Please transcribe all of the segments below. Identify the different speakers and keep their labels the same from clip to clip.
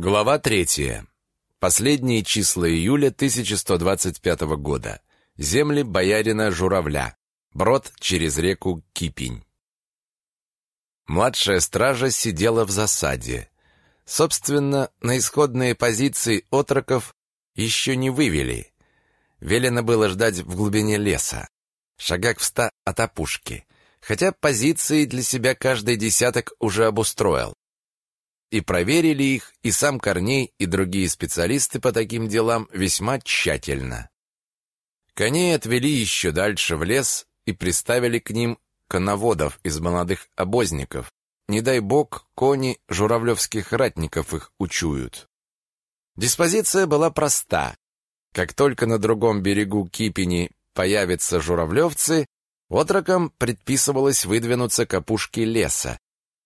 Speaker 1: Глава третья. Последние числа июля 1125 года. Земли боярина Журавля. Брод через реку Кипень. Младшая стража сидела в засаде. Собственно, на исходные позиции отроков еще не вывели. Велено было ждать в глубине леса, шагах в ста от опушки, хотя позиции для себя каждый десяток уже обустроил. И проверили их и сам Корней, и другие специалисты по таким делам весьма тщательно. Коней отвели еще дальше в лес и приставили к ним коноводов из молодых обозников. Не дай бог, кони журавлевских ратников их учуют. Диспозиция была проста. Как только на другом берегу Кипени появятся журавлевцы, отрокам предписывалось выдвинуться к опушке леса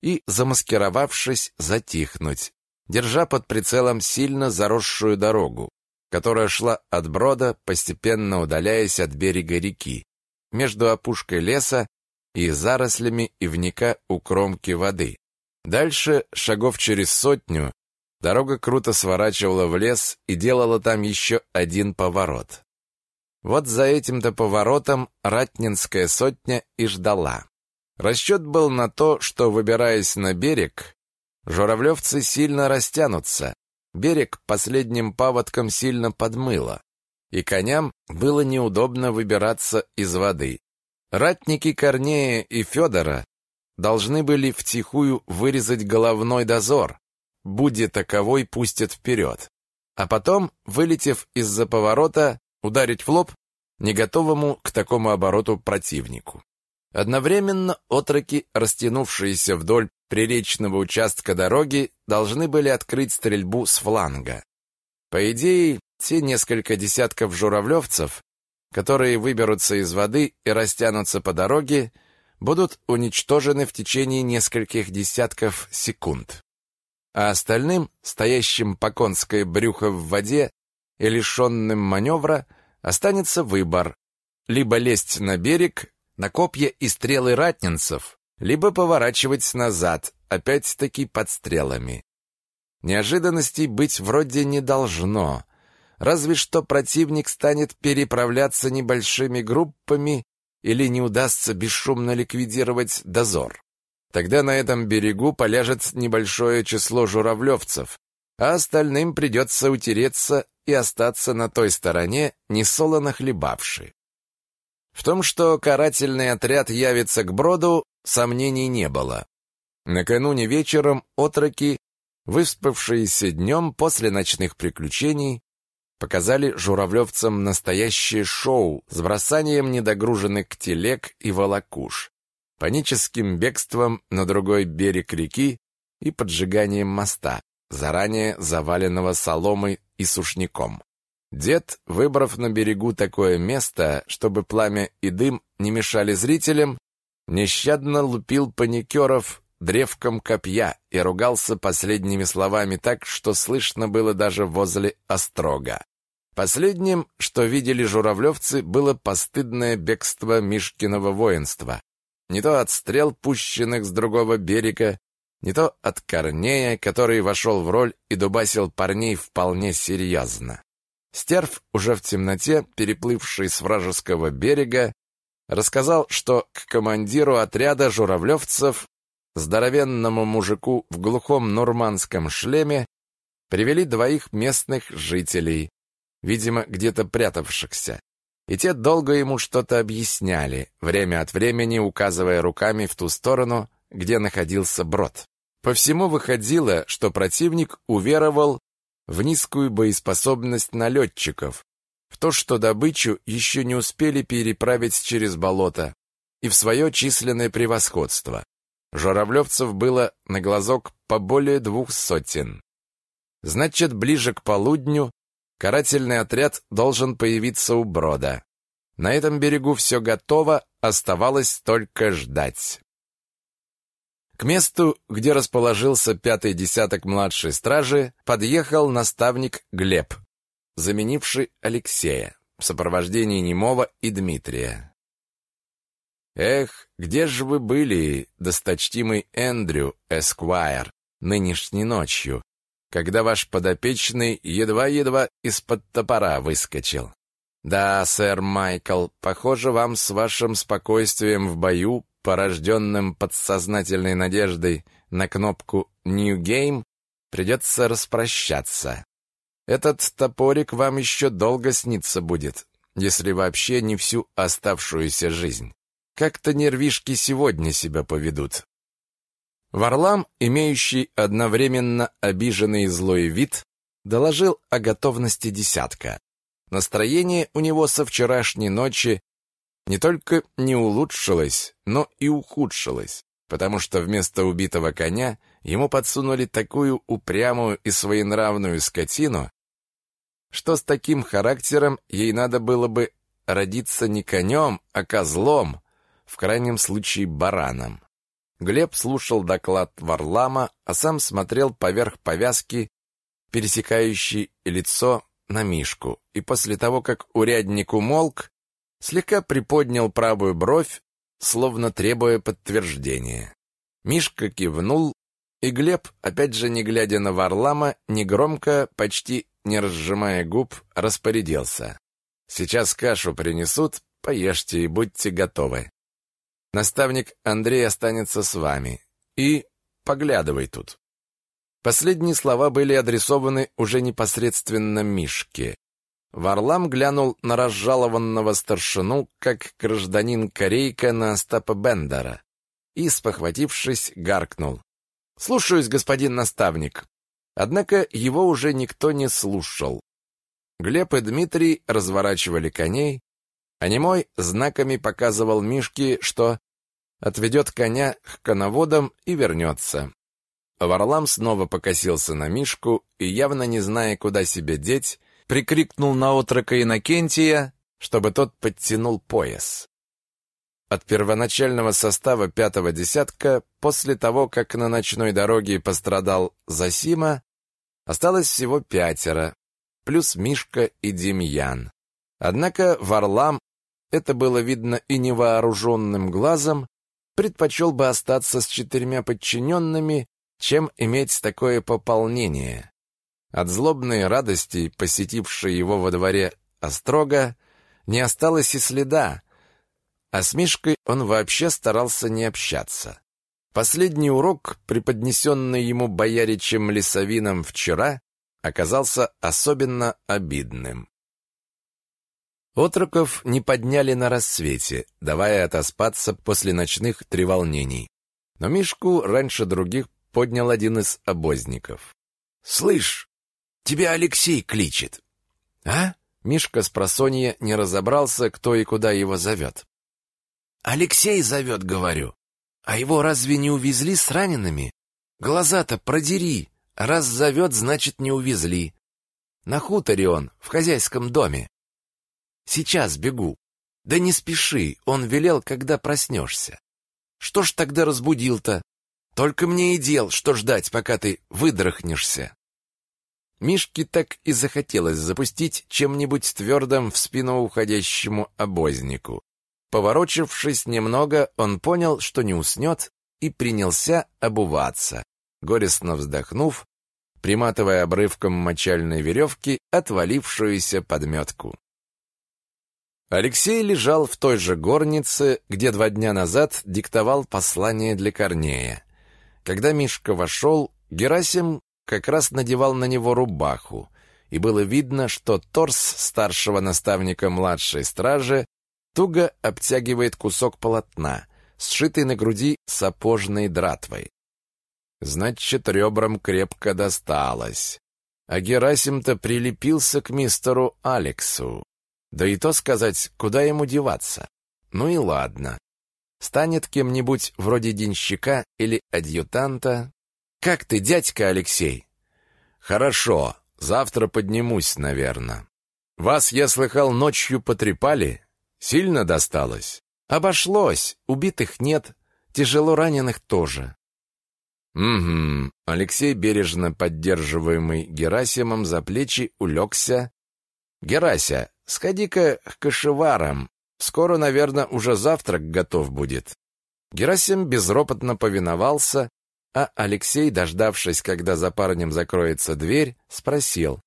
Speaker 1: и, замаскировавшись, затихнуть, держа под прицелом сильно заросшую дорогу, которая шла от брода, постепенно удаляясь от берега реки, между опушкой леса и зарослями ивника у кромки воды. Дальше, шагов через сотню, дорога круто сворачивала в лес и делала там еще один поворот. Вот за этим-то поворотом Ратнинская сотня и ждала. Расчет был на то, что, выбираясь на берег, журавлевцы сильно растянутся. Берег последним паводком сильно подмыло, и коням было неудобно выбираться из воды. Ратники Корнея и Федора должны были втихую вырезать головной дозор, будь таковой пустят вперед, а потом, вылетев из-за поворота, ударить в лоб не готовому к такому обороту противнику. Одновременно отроки, растянувшиеся вдоль приречного участка дороги, должны были открыть стрельбу с фланга. По идее, те несколько десятков журавлевцев, которые выберутся из воды и растянутся по дороге, будут уничтожены в течение нескольких десятков секунд. А остальным, стоящим по конской брюхо в воде и лишенным маневра, останется выбор – либо лезть на берег, на копья и стрелы ратнинцев, либо поворачивать назад, опять-таки под стрелами. Неожиданностей быть вроде не должно, Разве что противник станет переправляться небольшими группами или не удастся бесшумно ликвидировать дозор. Тогда на этом берегу поляжет небольшое число журавлевцев, а остальным придется утереться и остаться на той стороне, несолоно хлебавши. В том, что карательный отряд явится к броду, сомнений не было. Накануне вечером отроки, выспавшиеся днем после ночных приключений, показали журавлевцам настоящее шоу с бросанием недогруженных телег и волокуш, паническим бегством на другой берег реки и поджиганием моста, заранее заваленного соломой и сушняком. Дед, выбрав на берегу такое место, чтобы пламя и дым не мешали зрителям, нещадно лупил паникеров древком копья и ругался последними словами так, что слышно было даже возле острога. Последним, что видели журавлевцы, было постыдное бегство Мишкиного воинства. Не то от стрел, пущенных с другого берега, не то от Корнея, который вошел в роль и дубасил парней вполне серьезно. Стерв, уже в темноте, переплывший с вражеского берега, рассказал, что к командиру отряда журавлевцев, здоровенному мужику в глухом нурманском шлеме, привели двоих местных жителей, видимо, где-то прятавшихся. И те долго ему что-то объясняли, время от времени указывая руками в ту сторону, где находился брод. По всему выходило, что противник уверовал в низкую боеспособность налетчиков, в то, что добычу еще не успели переправить через болото, и в свое численное превосходство. Журавлевцев было на глазок по более двух сотен. Значит, ближе к полудню Карательный отряд должен появиться у брода. На этом берегу все готово, оставалось только ждать. К месту, где расположился пятый десяток младшей стражи, подъехал наставник Глеб, заменивший Алексея, в сопровождении Немова и Дмитрия. «Эх, где же вы были, досточтимый Эндрю Эсквайр, нынешней ночью?» когда ваш подопечный едва-едва из-под топора выскочил. Да, сэр Майкл, похоже, вам с вашим спокойствием в бою, порожденным подсознательной надеждой на кнопку «New Game», придется распрощаться. Этот топорик вам еще долго снится будет, если вообще не всю оставшуюся жизнь. Как-то нервишки сегодня себя поведут. Варлам, имеющий одновременно обиженный и злой вид, доложил о готовности десятка. Настроение у него со вчерашней ночи не только не улучшилось, но и ухудшилось, потому что вместо убитого коня ему подсунули такую упрямую и своенравную скотину, что с таким характером ей надо было бы родиться не конем, а козлом, в крайнем случае бараном. Глеб слушал доклад Варлама, а сам смотрел поверх повязки, пересекающей лицо на Мишку, и после того, как урядник умолк, слегка приподнял правую бровь, словно требуя подтверждения. Мишка кивнул, и Глеб, опять же не глядя на Варлама, негромко, почти не разжимая губ, распорядился. «Сейчас кашу принесут, поешьте и будьте готовы. Наставник Андрей останется с вами. И поглядывай тут». Последние слова были адресованы уже непосредственно Мишке. Варлам глянул на разжалованного старшину, как гражданин Корейка на Остапа Бендера, и, спохватившись, гаркнул. «Слушаюсь, господин наставник». Однако его уже никто не слушал. Глеб и Дмитрий разворачивали коней, а немой знаками показывал Мишке, что отведет коня к коноводам и вернется. Варлам снова покосился на Мишку и, явно не зная, куда себя деть, прикрикнул на отрока Иннокентия, чтобы тот подтянул пояс. От первоначального состава пятого десятка, после того, как на ночной дороге пострадал Засима, осталось всего пятеро, плюс Мишка и Демьян. Однако Варлам, это было видно и невооруженным глазом, предпочел бы остаться с четырьмя подчиненными чем иметь такое пополнение. От злобной радости, посетившей его во дворе Острога, не осталось и следа, а с Мишкой он вообще старался не общаться. Последний урок, преподнесенный ему бояричем Лисовином вчера, оказался особенно обидным. Отроков не подняли на рассвете, давая отоспаться после ночных треволнений. Но Мишку раньше других поднял один из обозников. «Слышь, тебя Алексей кличет». «А?» Мишка с просонья не разобрался, кто и куда его зовет. «Алексей зовет, говорю. А его разве не увезли с ранеными? Глаза-то продери. Раз зовет, значит, не увезли. На хуторе он, в хозяйском доме. Сейчас бегу. Да не спеши, он велел, когда проснешься. Что ж тогда разбудил-то? Только мне и дел, что ждать, пока ты выдрахнешься. Мишке так и захотелось запустить чем-нибудь твердым в спину уходящему обознику. Поворочившись немного, он понял, что не уснет, и принялся обуваться, горестно вздохнув, приматывая обрывком мочальной веревки отвалившуюся подметку. Алексей лежал в той же горнице, где два дня назад диктовал послание для Корнея. Когда Мишка вошел, Герасим как раз надевал на него рубаху, и было видно, что торс старшего наставника младшей стражи туго обтягивает кусок полотна, сшитый на груди сапожной дратвой. Значит, ребрам крепко досталось. А Герасим-то прилепился к мистеру Алексу. Да и то сказать, куда ему деваться. Ну и ладно станет кем-нибудь вроде денщика или адъютанта. Как ты, дядька Алексей? Хорошо, завтра поднимусь, наверное. Вас, я слыхал, ночью потрепали? Сильно досталось? Обошлось, убитых нет, тяжело раненых тоже. Угу. Алексей, бережно поддерживаемый Герасимом за плечи, улегся. Герася, сходи-ка к кошеварам, Скоро, наверное, уже завтрак готов будет. Герасим безропотно повиновался, а Алексей, дождавшись, когда за парнем закроется дверь, спросил.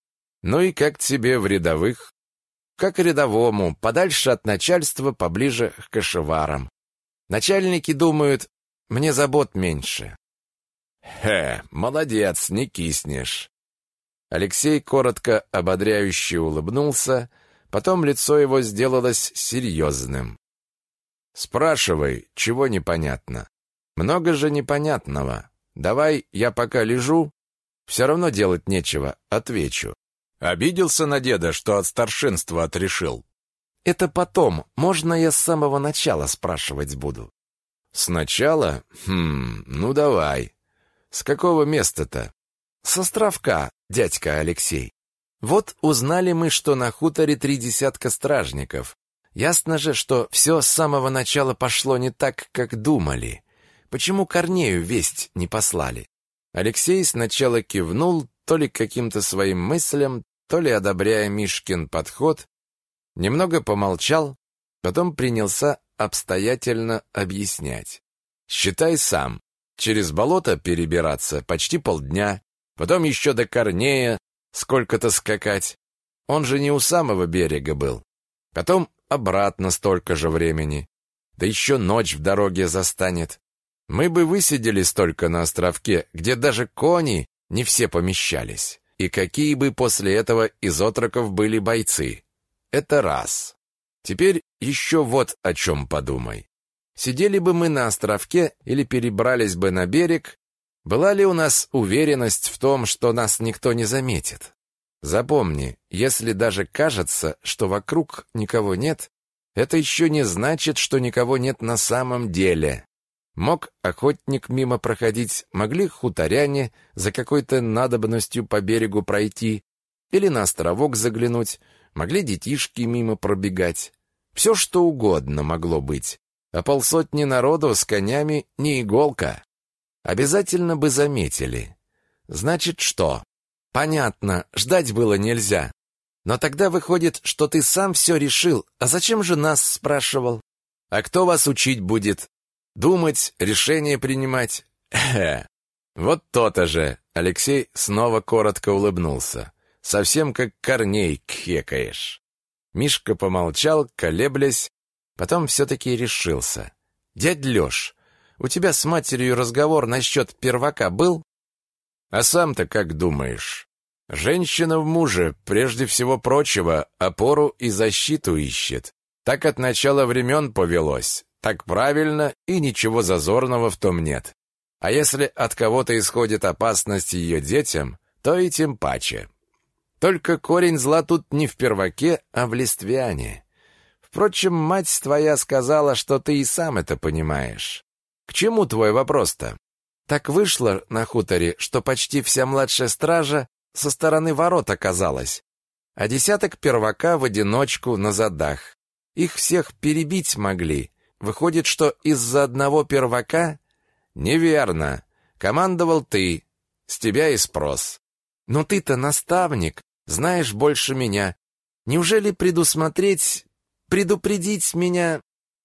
Speaker 1: «Ну и как тебе в рядовых?» «Как рядовому, подальше от начальства, поближе к кошеварам. Начальники думают, мне забот меньше». «Хе, молодец, не киснешь». Алексей коротко ободряюще улыбнулся, потом лицо его сделалось серьезным. «Спрашивай, чего непонятно?» «Много же непонятного. Давай я пока лежу, все равно делать нечего, отвечу. Обиделся на деда, что от старшинства отрешил. Это потом, можно я с самого начала спрашивать буду? Сначала? Хм, ну давай. С какого места-то? С островка, дядька Алексей. Вот узнали мы, что на хуторе три десятка стражников. Ясно же, что все с самого начала пошло не так, как думали. Почему Корнею весть не послали? Алексей сначала кивнул, то ли каким-то своим мыслям, то ли одобряя Мишкин подход, немного помолчал, потом принялся обстоятельно объяснять. «Считай сам. Через болото перебираться почти полдня, потом еще до Корнея сколько-то скакать. Он же не у самого берега был. Потом обратно столько же времени. Да еще ночь в дороге застанет. Мы бы высидели столько на островке, где даже кони не все помещались. И какие бы после этого из отроков были бойцы. Это раз. Теперь еще вот о чем подумай. Сидели бы мы на островке или перебрались бы на берег, была ли у нас уверенность в том, что нас никто не заметит? Запомни, если даже кажется, что вокруг никого нет, это еще не значит, что никого нет на самом деле. Мог охотник мимо проходить, могли хуторяне за какой-то надобностью по берегу пройти или на островок заглянуть, могли детишки мимо пробегать. Все что угодно могло быть. А полсотни народу с конями не иголка. Обязательно бы заметили. Значит, что? Понятно, ждать было нельзя. Но тогда выходит, что ты сам все решил. А зачем же нас спрашивал? А кто вас учить будет? Думать, решения принимать. Вот то-то же. Алексей снова коротко улыбнулся. Совсем как Корней кхекаешь. Мишка помолчал, колеблясь, потом все-таки решился. «Дядь Леш, у тебя с матерью разговор насчет первака был?» «А сам-то как думаешь?» «Женщина в муже, прежде всего прочего, опору и защиту ищет. Так от начала времен повелось. Так правильно, и ничего зазорного в том нет. А если от кого-то исходит опасность ее детям, то и тем паче. Только корень зла тут не в перваке, а в листвяне. Впрочем, мать твоя сказала, что ты и сам это понимаешь. К чему твой вопрос-то? Так вышло на хуторе, что почти вся младшая стража со стороны ворот оказалась, а десяток первака в одиночку на задах. Их всех перебить могли, Выходит, что из-за одного первака? Неверно. Командовал ты. С тебя и спрос. Но ты-то наставник, знаешь больше меня. Неужели предусмотреть, предупредить меня?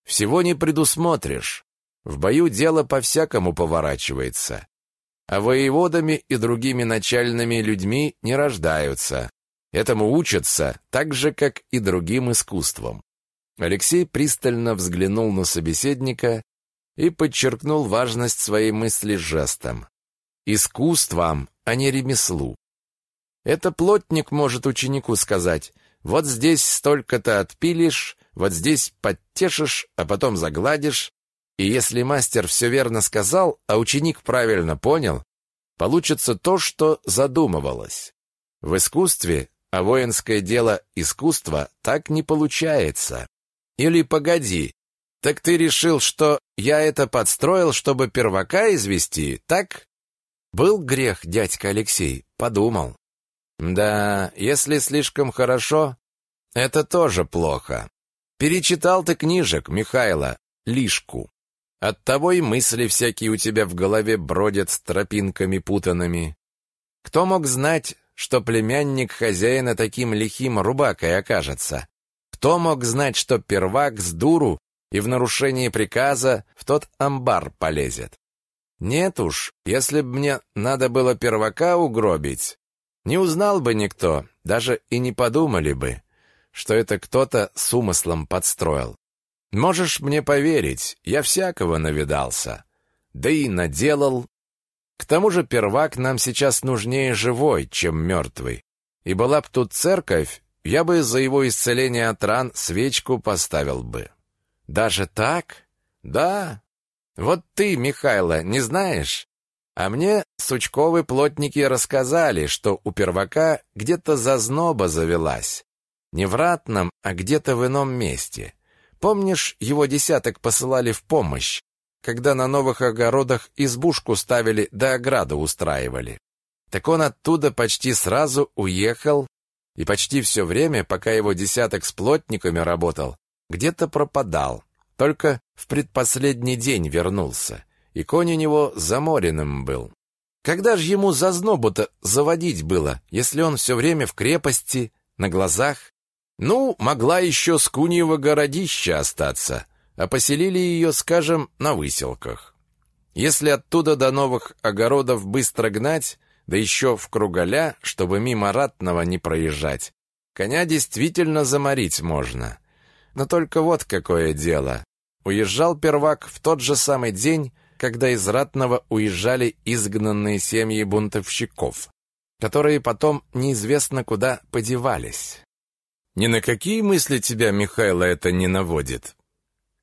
Speaker 1: Всего не предусмотришь. В бою дело по-всякому поворачивается. А воеводами и другими начальными людьми не рождаются. Этому учатся так же, как и другим искусствам. Алексей пристально взглянул на собеседника и подчеркнул важность своей мысли жестом. «Искусством, а не ремеслу. Это плотник может ученику сказать, вот здесь столько-то отпилишь, вот здесь подтешишь, а потом загладишь, и если мастер все верно сказал, а ученик правильно понял, получится то, что задумывалось. В искусстве, а воинское дело искусство, так не получается. Или погоди, так ты решил, что я это подстроил, чтобы первака извести, так? Был грех, дядька Алексей, подумал. Да, если слишком хорошо, это тоже плохо. Перечитал ты книжек Михайла, Лишку. Оттого и мысли всякие у тебя в голове бродят с тропинками путанными. Кто мог знать, что племянник хозяина таким лихим рубакой окажется? Кто мог знать, что первак с дуру и в нарушении приказа в тот амбар полезет? Нет уж, если б мне надо было первака угробить, не узнал бы никто, даже и не подумали бы, что это кто-то с умыслом подстроил. Можешь мне поверить, я всякого навидался, да и наделал. К тому же первак нам сейчас нужнее живой, чем мертвый. И была б тут церковь, я бы за его исцеление от ран свечку поставил бы. Даже так? Да. Вот ты, Михайло, не знаешь? А мне сучковы плотники рассказали, что у первака где-то зазноба завелась. Не в ратном, а где-то в ином месте. Помнишь, его десяток посылали в помощь, когда на новых огородах избушку ставили да ограду устраивали? Так он оттуда почти сразу уехал, и почти все время, пока его десяток с плотниками работал, где-то пропадал. Только в предпоследний день вернулся, и конь у него заморенным был. Когда же ему зазнобу-то заводить было, если он все время в крепости, на глазах? Ну, могла еще с Куньего городища остаться, а поселили ее, скажем, на выселках. Если оттуда до новых огородов быстро гнать, да еще в круголя, чтобы мимо ратного не проезжать, коня действительно заморить можно. Но только вот какое дело. Уезжал первак в тот же самый день, когда из Ратного уезжали изгнанные семьи бунтовщиков, которые потом неизвестно куда подевались. Ни на какие мысли тебя, Михайло, это не наводит?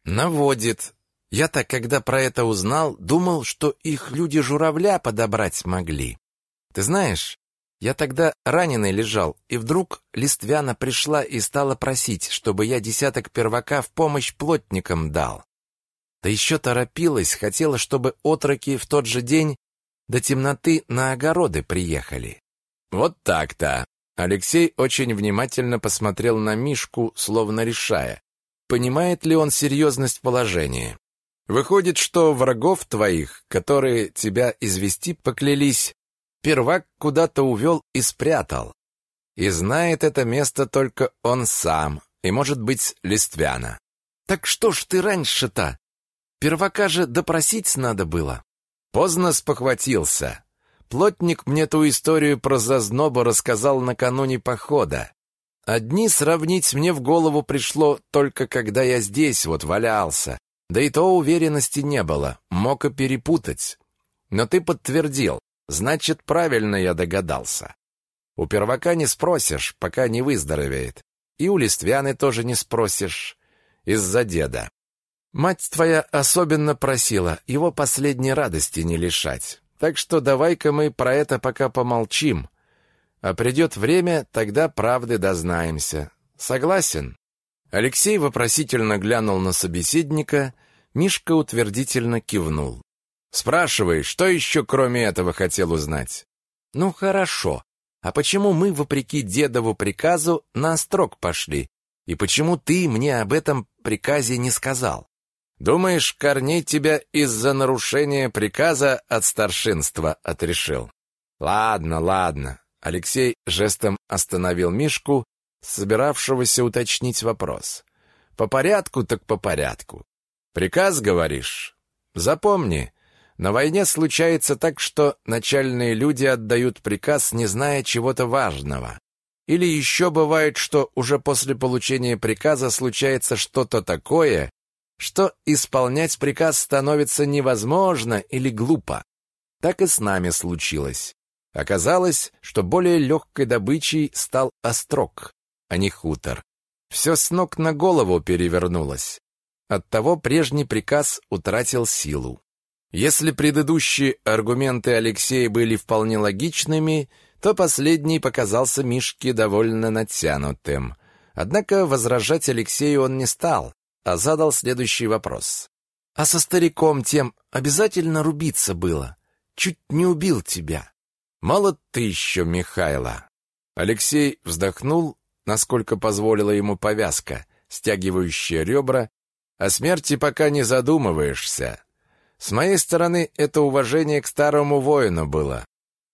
Speaker 1: Наводит. Я-то, когда про это узнал, думал, что их люди журавля подобрать могли. Ты знаешь, я тогда раненый лежал, и вдруг Листвяна пришла и стала просить, чтобы я десяток первака в помощь плотникам дал. Да еще торопилась, хотела, чтобы отроки в тот же день до темноты на огороды приехали. Вот так-то. Алексей очень внимательно посмотрел на Мишку, словно решая, понимает ли он серьезность положения. Выходит, что врагов твоих, которые тебя извести поклялись, Первак куда-то увел и спрятал. И знает это место только он сам, и, может быть, Листвяна. Так что ж ты раньше-то? Первака же допросить надо было. Поздно спохватился. Плотник мне ту историю про зазнобу рассказал накануне похода. Одни сравнить мне в голову пришло только когда я здесь вот валялся. Да и то уверенности не было, мог и перепутать. Но ты подтвердил, Значит, правильно я догадался. У первака не спросишь, пока не выздоровеет. И у Листвяны тоже не спросишь. Из-за деда. Мать твоя особенно просила его последней радости не лишать. Так что давай-ка мы про это пока помолчим. А придет время, тогда правды дознаемся. Согласен?» Алексей вопросительно глянул на собеседника, Мишка утвердительно кивнул. Спрашивай, что еще кроме этого хотел узнать? Ну хорошо. А почему мы, вопреки дедову приказу, на острог пошли? И почему ты мне об этом приказе не сказал? Думаешь, Корней тебя из-за нарушения приказа от старшинства отрешил? Ладно, ладно. Алексей жестом остановил Мишку, собиравшегося уточнить вопрос. По порядку так по порядку. Приказ, говоришь? Запомни, на войне случается так, что начальные люди отдают приказ, не зная чего-то важного. Или еще бывает, что уже после получения приказа случается что-то такое, что исполнять приказ становится невозможно или глупо. Так и с нами случилось. Оказалось, что более легкой добычей стал острог, а не хутор. Все с ног на голову перевернулось. Оттого прежний приказ утратил силу. Если предыдущие аргументы Алексея были вполне логичными, то последний показался Мишке довольно натянутым. Однако возражать Алексею он не стал, а задал следующий вопрос. «А со стариком тем обязательно рубиться было? Чуть не убил тебя». «Мало ты еще, Михайло!» Алексей вздохнул, насколько позволила ему повязка, стягивающая ребра, о смерти пока не задумываешься. С моей стороны это уважение к старому воину было.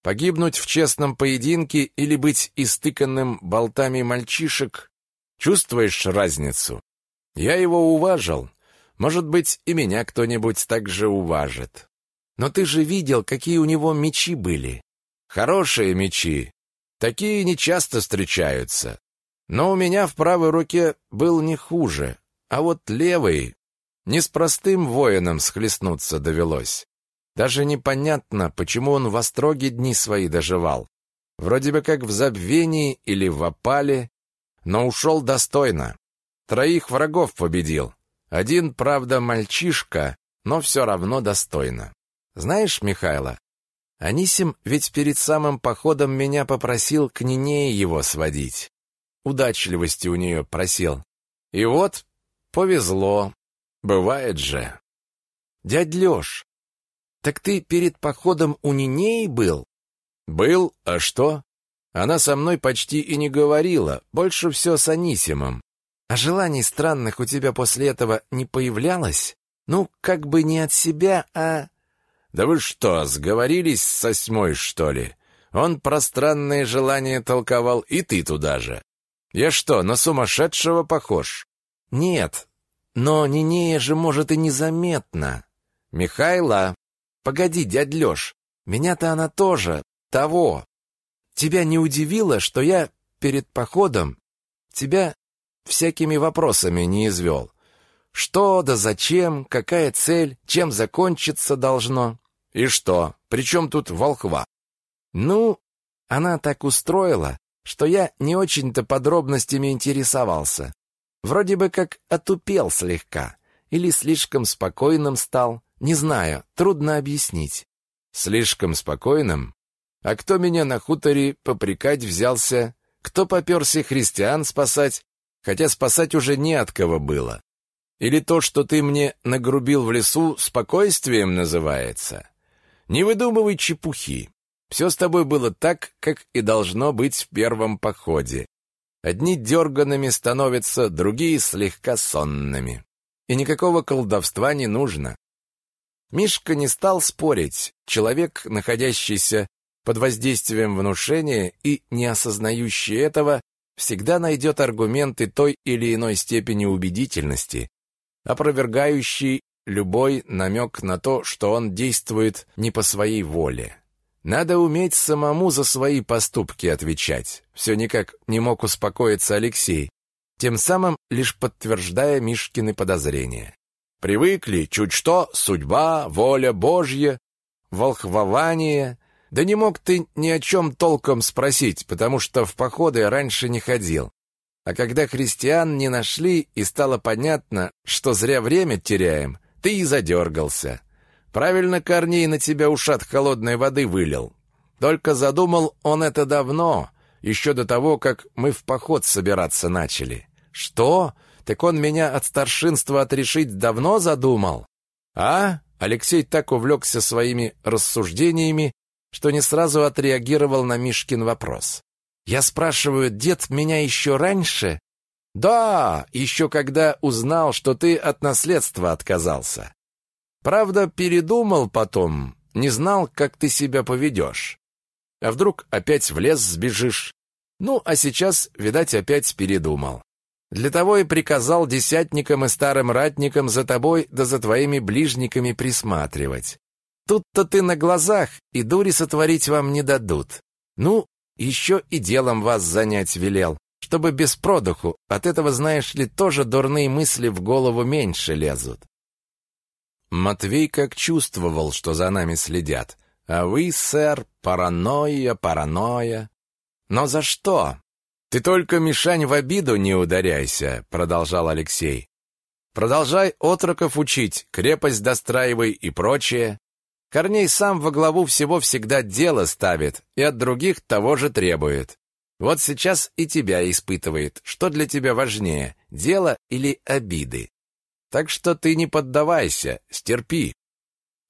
Speaker 1: Погибнуть в честном поединке или быть истыканным болтами мальчишек, чувствуешь разницу? Я его уважил. Может быть, и меня кто-нибудь так же уважит. Но ты же видел, какие у него мечи были. Хорошие мечи. Такие нечасто встречаются. Но у меня в правой руке был не хуже, а вот левый не с простым воином схлестнуться довелось. Даже непонятно, почему он в остроге дни свои доживал. Вроде бы как в забвении или в опале, но ушел достойно. Троих врагов победил. Один, правда, мальчишка, но все равно достойно. Знаешь, Михайло, Анисим ведь перед самым походом меня попросил к Нинее его сводить. Удачливости у нее просил. И вот повезло. Бывает же. Дядь Лёш, так ты перед походом у Нинеи был? Был, а что? Она со мной почти и не говорила, больше все с Анисимом. А желаний странных у тебя после этого не появлялось? Ну, как бы не от себя, а... Да вы что, сговорились с осьмой, что ли? Он про странные желания толковал, и ты туда же. Я что, на сумасшедшего похож? Нет, но Нинея же, может, и незаметно. Михайла, погоди, дядь Лёш, меня-то она тоже, того. Тебя не удивило, что я перед походом тебя всякими вопросами не извел? Что да зачем, какая цель, чем закончиться должно? И что, при чем тут волхва? Ну, она так устроила, что я не очень-то подробностями интересовался. Вроде бы как отупел слегка, или слишком спокойным стал, не знаю, трудно объяснить. Слишком спокойным? А кто меня на хуторе попрекать взялся? Кто поперся христиан спасать? Хотя спасать уже не от кого было. Или то, что ты мне нагрубил в лесу, спокойствием называется? Не выдумывай чепухи. Все с тобой было так, как и должно быть в первом походе. Одни дерганными становятся, другие слегка сонными. И никакого колдовства не нужно. Мишка не стал спорить. Человек, находящийся под воздействием внушения и не осознающий этого, всегда найдет аргументы той или иной степени убедительности, опровергающий любой намек на то, что он действует не по своей воле. Надо уметь самому за свои поступки отвечать. Все никак не мог успокоиться Алексей, тем самым лишь подтверждая Мишкины подозрения. Привыкли, чуть что, судьба, воля Божья, волхвование. Да не мог ты ни о чем толком спросить, потому что в походы раньше не ходил. А когда христиан не нашли и стало понятно, что зря время теряем, ты и задергался. Правильно Корней на тебя ушат холодной воды вылил. Только задумал он это давно, еще до того, как мы в поход собираться начали. Что? Так он меня от старшинства отрешить давно задумал? А? Алексей так увлекся своими рассуждениями, что не сразу отреагировал на Мишкин вопрос. Я спрашиваю, дед меня еще раньше? Да, еще когда узнал, что ты от наследства отказался. Правда, передумал потом, не знал, как ты себя поведешь. А вдруг опять в лес сбежишь? Ну, а сейчас, видать, опять передумал. Для того и приказал десятникам и старым ратникам за тобой да за твоими ближниками присматривать. Тут-то ты на глазах, и дури сотворить вам не дадут. Ну, еще и делом вас занять велел, чтобы без продуху, от этого, знаешь ли, тоже дурные мысли в голову меньше лезут. Матвей как чувствовал, что за нами следят. А вы, сэр, паранойя, паранойя. Но за что? Ты только, Мишань, в обиду не ударяйся, продолжал Алексей. Продолжай отроков учить, крепость достраивай и прочее. Корней сам во главу всего всегда дело ставит и от других того же требует. Вот сейчас и тебя испытывает, что для тебя важнее, дело или обиды. Так что ты не поддавайся, стерпи.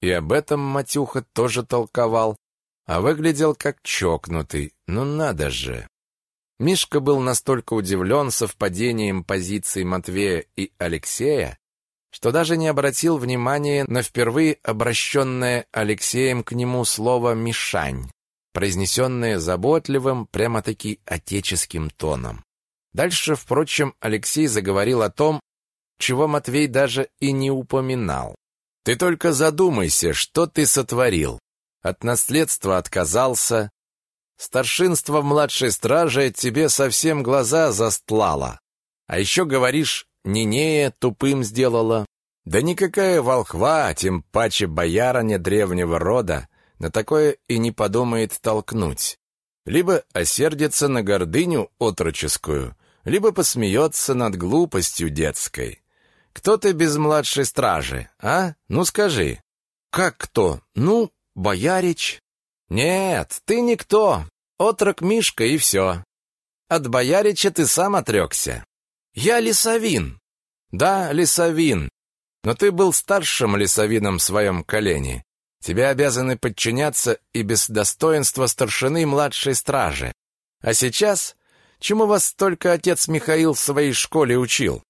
Speaker 1: И об этом Матюха тоже толковал, а выглядел как чокнутый. Ну надо же. Мишка был настолько удивлен совпадением позиций Матвея и Алексея, что даже не обратил внимания на впервые обращенное Алексеем к нему слово «мишань», произнесенное заботливым, прямо-таки отеческим тоном. Дальше, впрочем, Алексей заговорил о том, чего Матвей даже и не упоминал. Ты только задумайся, что ты сотворил. От наследства отказался. Старшинство в младшей страже тебе совсем глаза застлало. А еще, говоришь, Нинея тупым сделала. Да никакая волхва, тем паче боярыня древнего рода, на такое и не подумает толкнуть. Либо осердится на гордыню отроческую, либо посмеется над глупостью детской. Кто ты без младшей стражи, а? Ну скажи. Как кто? Ну, боярич. Нет, ты никто. Отрок Мишка и все. От боярича ты сам отрекся. Я лесовин. Да, лесовин. Но ты был старшим лесовином в своем колене. Тебе обязаны подчиняться и без достоинства старшины младшей стражи. А сейчас, чему вас только отец Михаил в своей школе учил?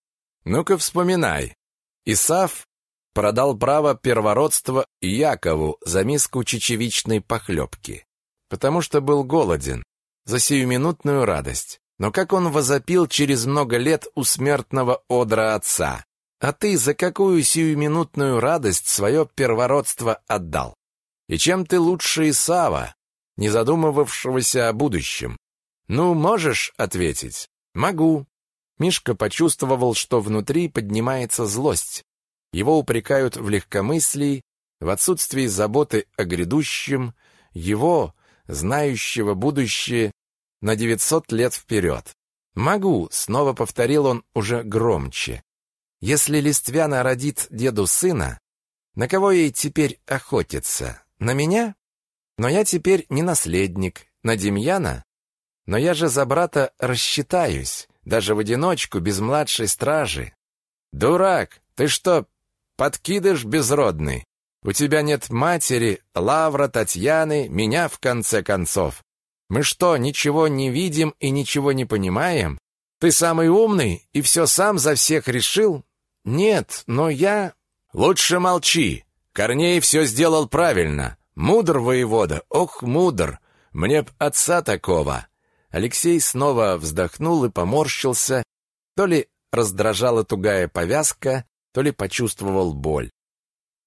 Speaker 1: Ну-ка вспоминай. Исав продал право первородства Якову за миску чечевичной похлебки, потому что был голоден, за сиюминутную радость. Но как он возопил через много лет у смертного одра отца. А ты за какую сиюминутную радость свое первородство отдал? И чем ты лучше Исава, не задумывавшегося о будущем? Ну, можешь ответить? Могу. Мишка почувствовал, что внутри поднимается злость. Его упрекают в легкомыслии, в отсутствии заботы о грядущем, его, знающего будущее на 900 лет вперед. «Могу», — снова повторил он уже громче. «Если Листвяна родит деду сына, на кого ей теперь охотиться? На меня? Но я теперь не наследник. На Демьяна? Но я же за брата рассчитаюсь даже в одиночку, без младшей стражи. Дурак, ты что, подкидыш безродный? У тебя нет матери, Лавра, Татьяны, меня в конце концов. Мы что, ничего не видим и ничего не понимаем? Ты самый умный и все сам за всех решил? Нет, но я... Лучше молчи. Корней все сделал правильно. Мудр воевода, ох, мудр. Мне б отца такого. Алексей снова вздохнул и поморщился, то ли раздражала тугая повязка, то ли почувствовал боль.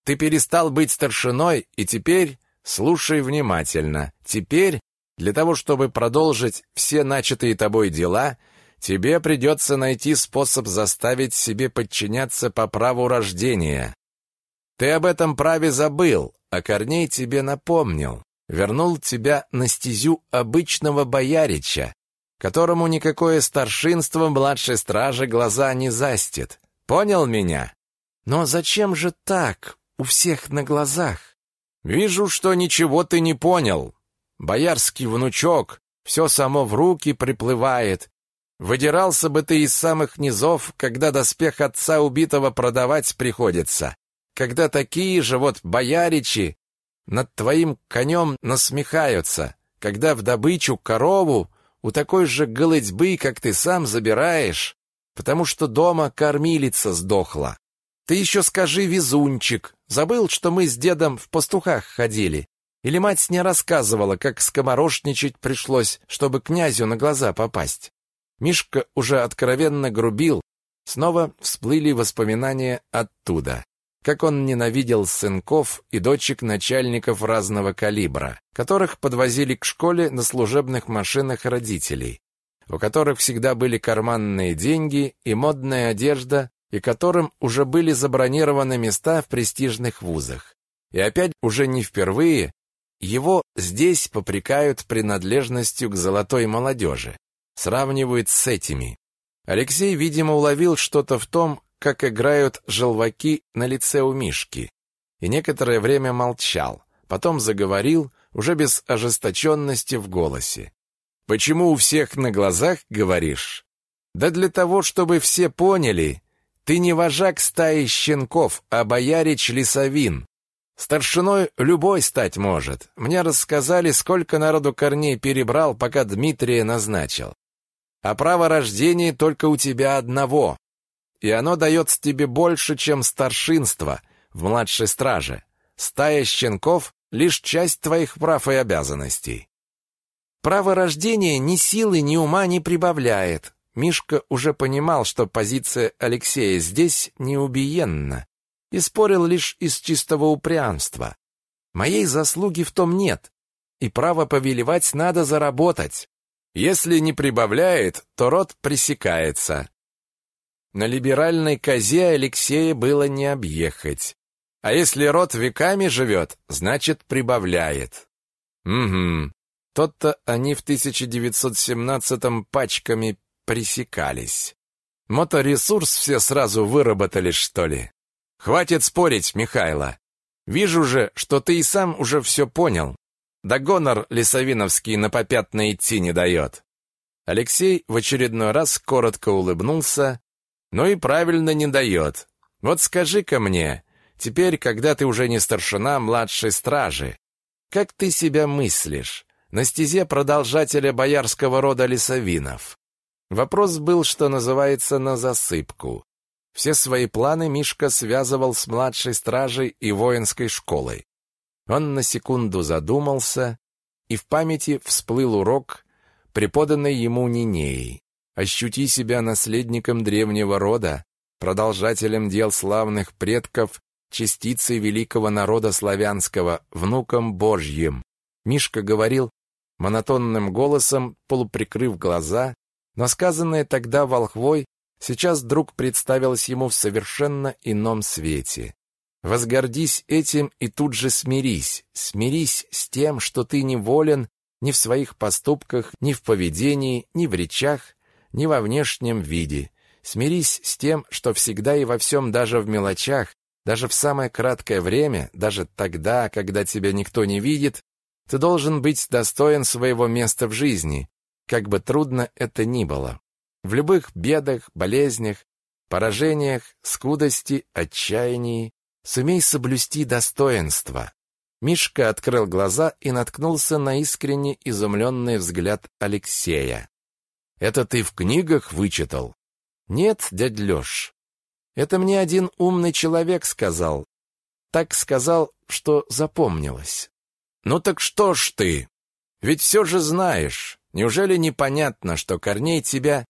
Speaker 1: Ты перестал быть старшиной, и теперь слушай внимательно. Теперь, для того, чтобы продолжить все начатые тобой дела, тебе придется найти способ заставить себе подчиняться по праву рождения. Ты об этом праве забыл, а Корней тебе напомнил вернул тебя на стезю обычного боярича, которому никакое старшинство младшей стражи глаза не застит. Понял меня? Но зачем же так, у всех на глазах? Вижу, что ничего ты не понял. Боярский внучок, все само в руки приплывает. Выдирался бы ты из самых низов, когда доспех отца убитого продавать приходится. Когда такие же вот бояричи над твоим конем насмехаются, когда в добычу корову у такой же голытьбы, как ты сам забираешь, потому что дома кормилица сдохла. Ты еще скажи, везунчик, забыл, что мы с дедом в пастухах ходили? Или мать не рассказывала, как скоморошничать пришлось, чтобы князю на глаза попасть? Мишка уже откровенно грубил, снова всплыли воспоминания оттуда как он ненавидел сынков и дочек начальников разного калибра, которых подвозили к школе на служебных машинах родителей, у которых всегда были карманные деньги и модная одежда, и которым уже были забронированы места в престижных вузах. И опять уже не впервые его здесь попрекают принадлежностью к золотой молодежи, сравнивают с этими. Алексей, видимо, уловил что-то в том, как играют желваки на лице у Мишки. И некоторое время молчал, потом заговорил, уже без ожесточенности в голосе. «Почему у всех на глазах говоришь?» «Да для того, чтобы все поняли, ты не вожак стаи щенков, а боярич лесовин. Старшиной любой стать может. Мне рассказали, сколько народу корней перебрал, пока Дмитрия назначил. А право рождения только у тебя одного, и оно дается тебе больше, чем старшинство в младшей страже. Стая щенков — лишь часть твоих прав и обязанностей. Право рождения ни силы, ни ума не прибавляет. Мишка уже понимал, что позиция Алексея здесь неубиенна. и спорил лишь из чистого упрямства. Моей заслуги в том нет, и право повелевать надо заработать. Если не прибавляет, то род пресекается. На либеральной козе Алексея было не объехать. А если род веками живет, значит прибавляет. Угу. Тот-то они в 1917-м пачками пресекались. Моторесурс все сразу выработали, что ли? Хватит спорить, Михайло. Вижу же, что ты и сам уже все понял. Да гонор Лисовиновский на попятно идти не дает. Алексей в очередной раз коротко улыбнулся, но и правильно не дает. Вот скажи-ка мне, теперь, когда ты уже не старшина младшей стражи, как ты себя мыслишь? на стезе продолжателя боярского рода Лисовинов. Вопрос был, что называется, на засыпку. Все свои планы Мишка связывал с младшей стражей и воинской школой. Он на секунду задумался, и в памяти всплыл урок, преподанный ему Нинеей. Ощути себя наследником древнего рода, продолжателем дел славных предков, частицей великого народа славянского, внуком Божьим. Мишка говорил монотонным голосом, полуприкрыв глаза, но сказанное тогда волхвой сейчас вдруг представилось ему в совершенно ином свете. Возгордись этим и тут же смирись. Смирись с тем, что ты не волен ни в своих поступках, ни в поведении, ни в речах, ни во внешнем виде. Смирись с тем, что всегда и во всем, даже в мелочах, даже в самое краткое время, даже тогда, когда тебя никто не видит, ты должен быть достоин своего места в жизни, как бы трудно это ни было. В любых бедах, болезнях, поражениях, скудости, отчаянии сумей соблюсти достоинство. Мишка открыл глаза и наткнулся на искренне изумленный взгляд Алексея. «Это ты в книгах вычитал?» «Нет, дядь Леш. Это мне один умный человек сказал. Так сказал, что запомнилось». «Ну так что ж ты? Ведь все же знаешь. Неужели непонятно, что Корней тебя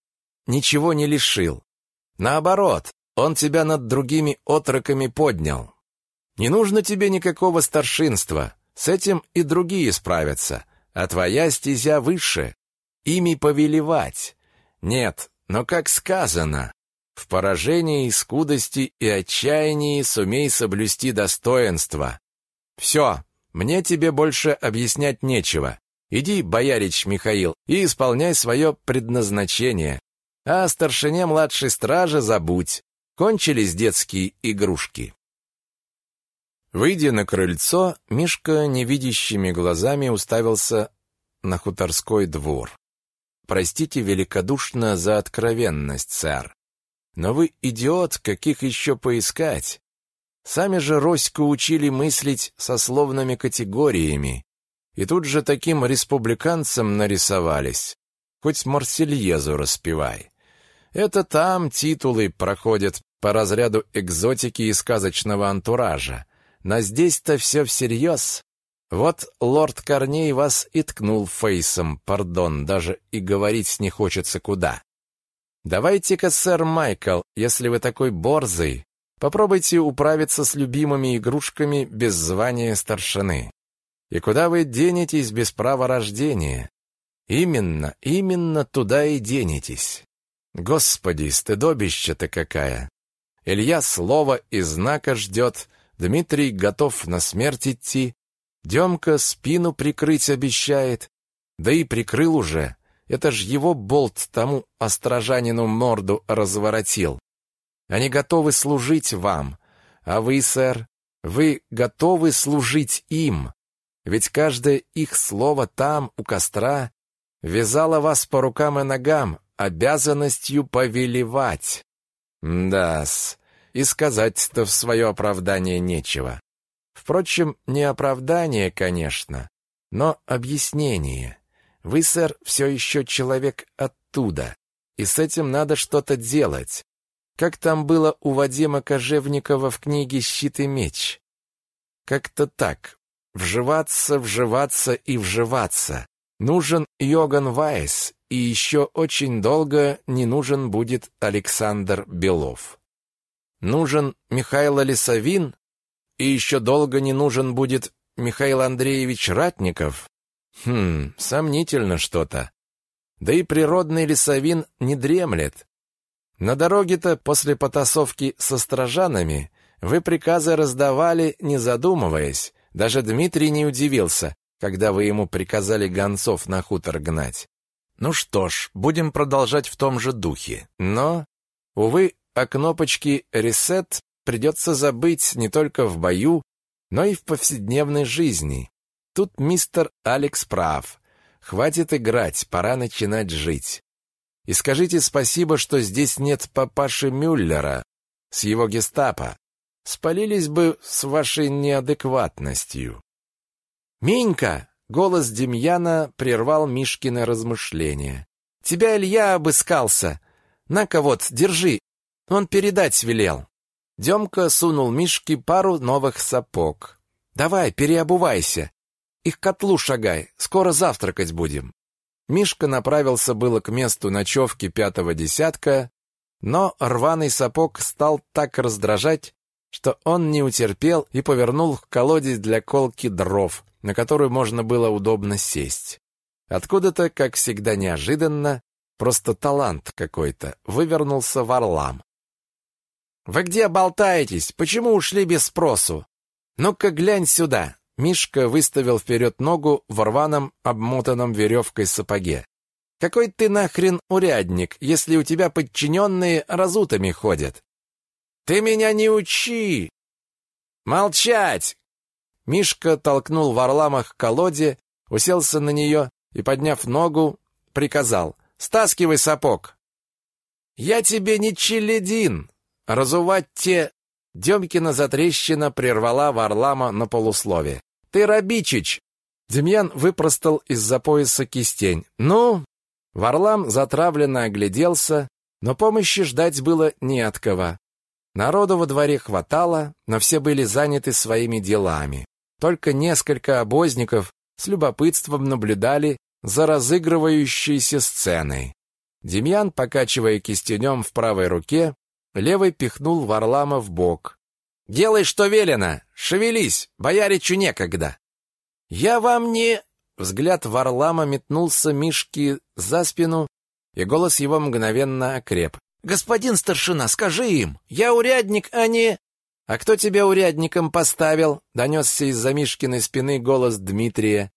Speaker 1: ничего не лишил? Наоборот, он тебя над другими отроками поднял. Не нужно тебе никакого старшинства. С этим и другие справятся. А твоя стезя выше. Ими повелевать. Нет, но как сказано, в поражении, скудости и отчаянии сумей соблюсти достоинство. Все, мне тебе больше объяснять нечего. Иди, боярич Михаил, и исполняй свое предназначение. А о старшине младшей стражи забудь. Кончились детские игрушки. Выйдя на крыльцо, Мишка невидящими глазами уставился на хуторской двор. Простите великодушно за откровенность, сэр. Но вы идиот, каких еще поискать? Сами же Роську учили мыслить сословными категориями, и тут же таким республиканцем нарисовались. Хоть Марсельезу распевай. Это там титулы проходят по разряду экзотики и сказочного антуража. Но здесь-то все всерьез. Вот лорд Корней вас и ткнул фейсом, пардон, даже и говорить не хочется куда. Давайте-ка, сэр Майкл, если вы такой борзый, Попробуйте управиться с любимыми игрушками без звания старшины. И куда вы денетесь без права рождения? Именно, именно туда и денетесь. Господи, стыдобище-то какая! Илья слова и знака ждет, Дмитрий готов на смерть идти, Демка спину прикрыть обещает, да и прикрыл уже. Это ж его болт тому острожанину морду разворотил. Они готовы служить вам. А вы, сэр, вы готовы служить им. Ведь каждое их слово там, у костра, вязало вас по рукам и ногам, обязанностью повелевать. Да-с, и сказать-то в свое оправдание нечего. Впрочем, не оправдание, конечно, но объяснение. Вы, сэр, все еще человек оттуда, и с этим надо что-то делать. Как там было у Вадима Кожевникова в книге «Щит и меч»? Как-то так. Вживаться, вживаться и вживаться. Нужен Йоган Вайс, и еще очень долго не нужен будет Александр Белов. нужен Михаил Лисовин, и еще долго не нужен будет Михаил Андреевич Ратников? Хм, сомнительно что-то. Да и природный лесовин не дремлет. На дороге-то после потасовки со стражанами вы приказы раздавали, не задумываясь. Даже Дмитрий не удивился, когда вы ему приказали гонцов на хутор гнать. Ну что ж, будем продолжать в том же духе. Но, увы, о кнопочке «Ресет» придется забыть не только в бою, но и в повседневной жизни. Тут мистер Алекс прав. Хватит играть, пора начинать жить. И скажите спасибо, что здесь нет папаши Мюллера с его гестапо. Спалились бы с вашей неадекватностью. «Минька!» — голос Демьяна прервал Мишкины размышления. «Тебя Илья обыскался. На-ка вот, держи. Он передать велел». Демка сунул Мишке пару новых сапог. «Давай, переобувайся. И к котлу шагай, скоро завтракать будем». Мишка направился было к месту ночевки пятого десятка, но рваный сапог стал так раздражать, что он не утерпел и повернул к колоде для колки дров, на которую можно было удобно сесть. Откуда-то, как всегда неожиданно, просто талант какой-то, вывернулся Варлам. «Вы где болтаетесь? Почему ушли без спросу? Ну-ка глянь сюда!» Мишка выставил вперед ногу в рваном, обмотанном веревкой сапоге. «Какой ты нахрен урядник, если у тебя подчиненные разутыми ходят?» «Ты меня не учи!» «Молчать!» Мишка толкнул Варлама к колоде, уселся на нее и, подняв ногу, приказал «Стаскивай сапог!» «Я тебе не челядин! Разувать те...» Демкина затрещина прервала Варлама на полуслове. «Ты Рабичич!» Демьян выпростал из-за пояса кистень. «Ну?» Варлам затравленно огляделся, но помощи ждать было не от кого. Народу во дворе хватало, но все были заняты своими делами. Только несколько обозников с любопытством наблюдали за разыгрывающейся сценой. Демьян, покачивая кистенем в правой руке, левой пихнул Варлама в бок. «Делай, что велено! Шевелись! Бояричу некогда!» «Я вам не...» Взгляд Варлама метнулся Мишки за спину, и голос его мгновенно окреп. «Господин старшина, скажи им! Я урядник, а не...» «А кто тебя урядником поставил?» — донесся из-за Мишкиной спины голос Дмитрия.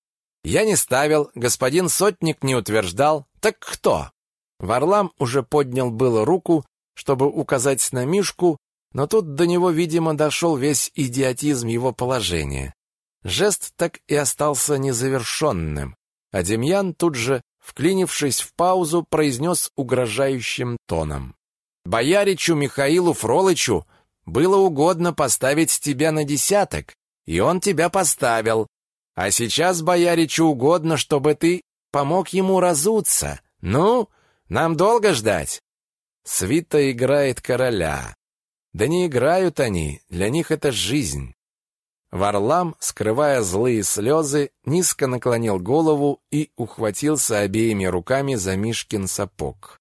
Speaker 1: «Я не ставил, господин сотник не утверждал. Так кто?» Варлам уже поднял было руку, чтобы указать на Мишку, но тут до него, видимо, дошел весь идиотизм его положения. Жест так и остался незавершенным, а Демьян тут же, вклинившись в паузу, произнес угрожающим тоном. «Бояричу Михаилу Фролычу было угодно поставить тебя на десяток, и он тебя поставил. А сейчас бояричу угодно, чтобы ты помог ему разуться. Ну, нам долго ждать?» Свита играет короля. Да не играют они, для них это жизнь. Варлам, скрывая злые слезы, низко наклонил голову и ухватился обеими руками за Мишкин сапог.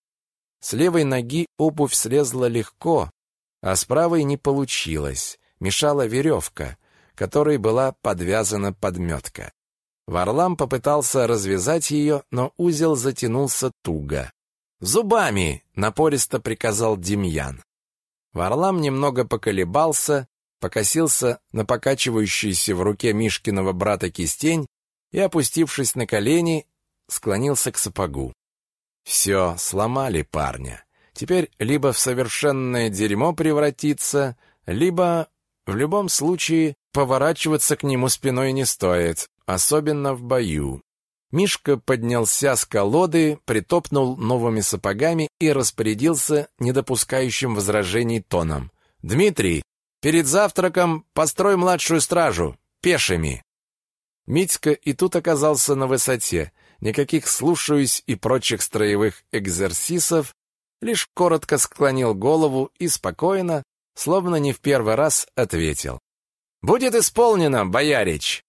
Speaker 1: С левой ноги обувь слезла легко, а с правой не получилось. Мешала веревка, которой была подвязана подметка. Варлам попытался развязать ее, но узел затянулся туго. «Зубами!» — напористо приказал Демьян. Варлам немного поколебался, покосился на покачивающийся в руке Мишкиного брата кистень и, опустившись на колени, склонился к сапогу. Все, сломали парня. Теперь либо в совершенное дерьмо превратиться, либо, в любом случае, поворачиваться к нему спиной не стоит, особенно в бою. Мишка поднялся с колоды, притопнул новыми сапогами и распорядился недопускающим возражений тоном. «Дмитрий, перед завтраком построй младшую стражу, пешими!» Митька и тут оказался на высоте. Никаких «слушаюсь» и прочих строевых экзерсисов, лишь коротко склонил голову и спокойно, словно не в первый раз, ответил. «Будет исполнено, боярич!»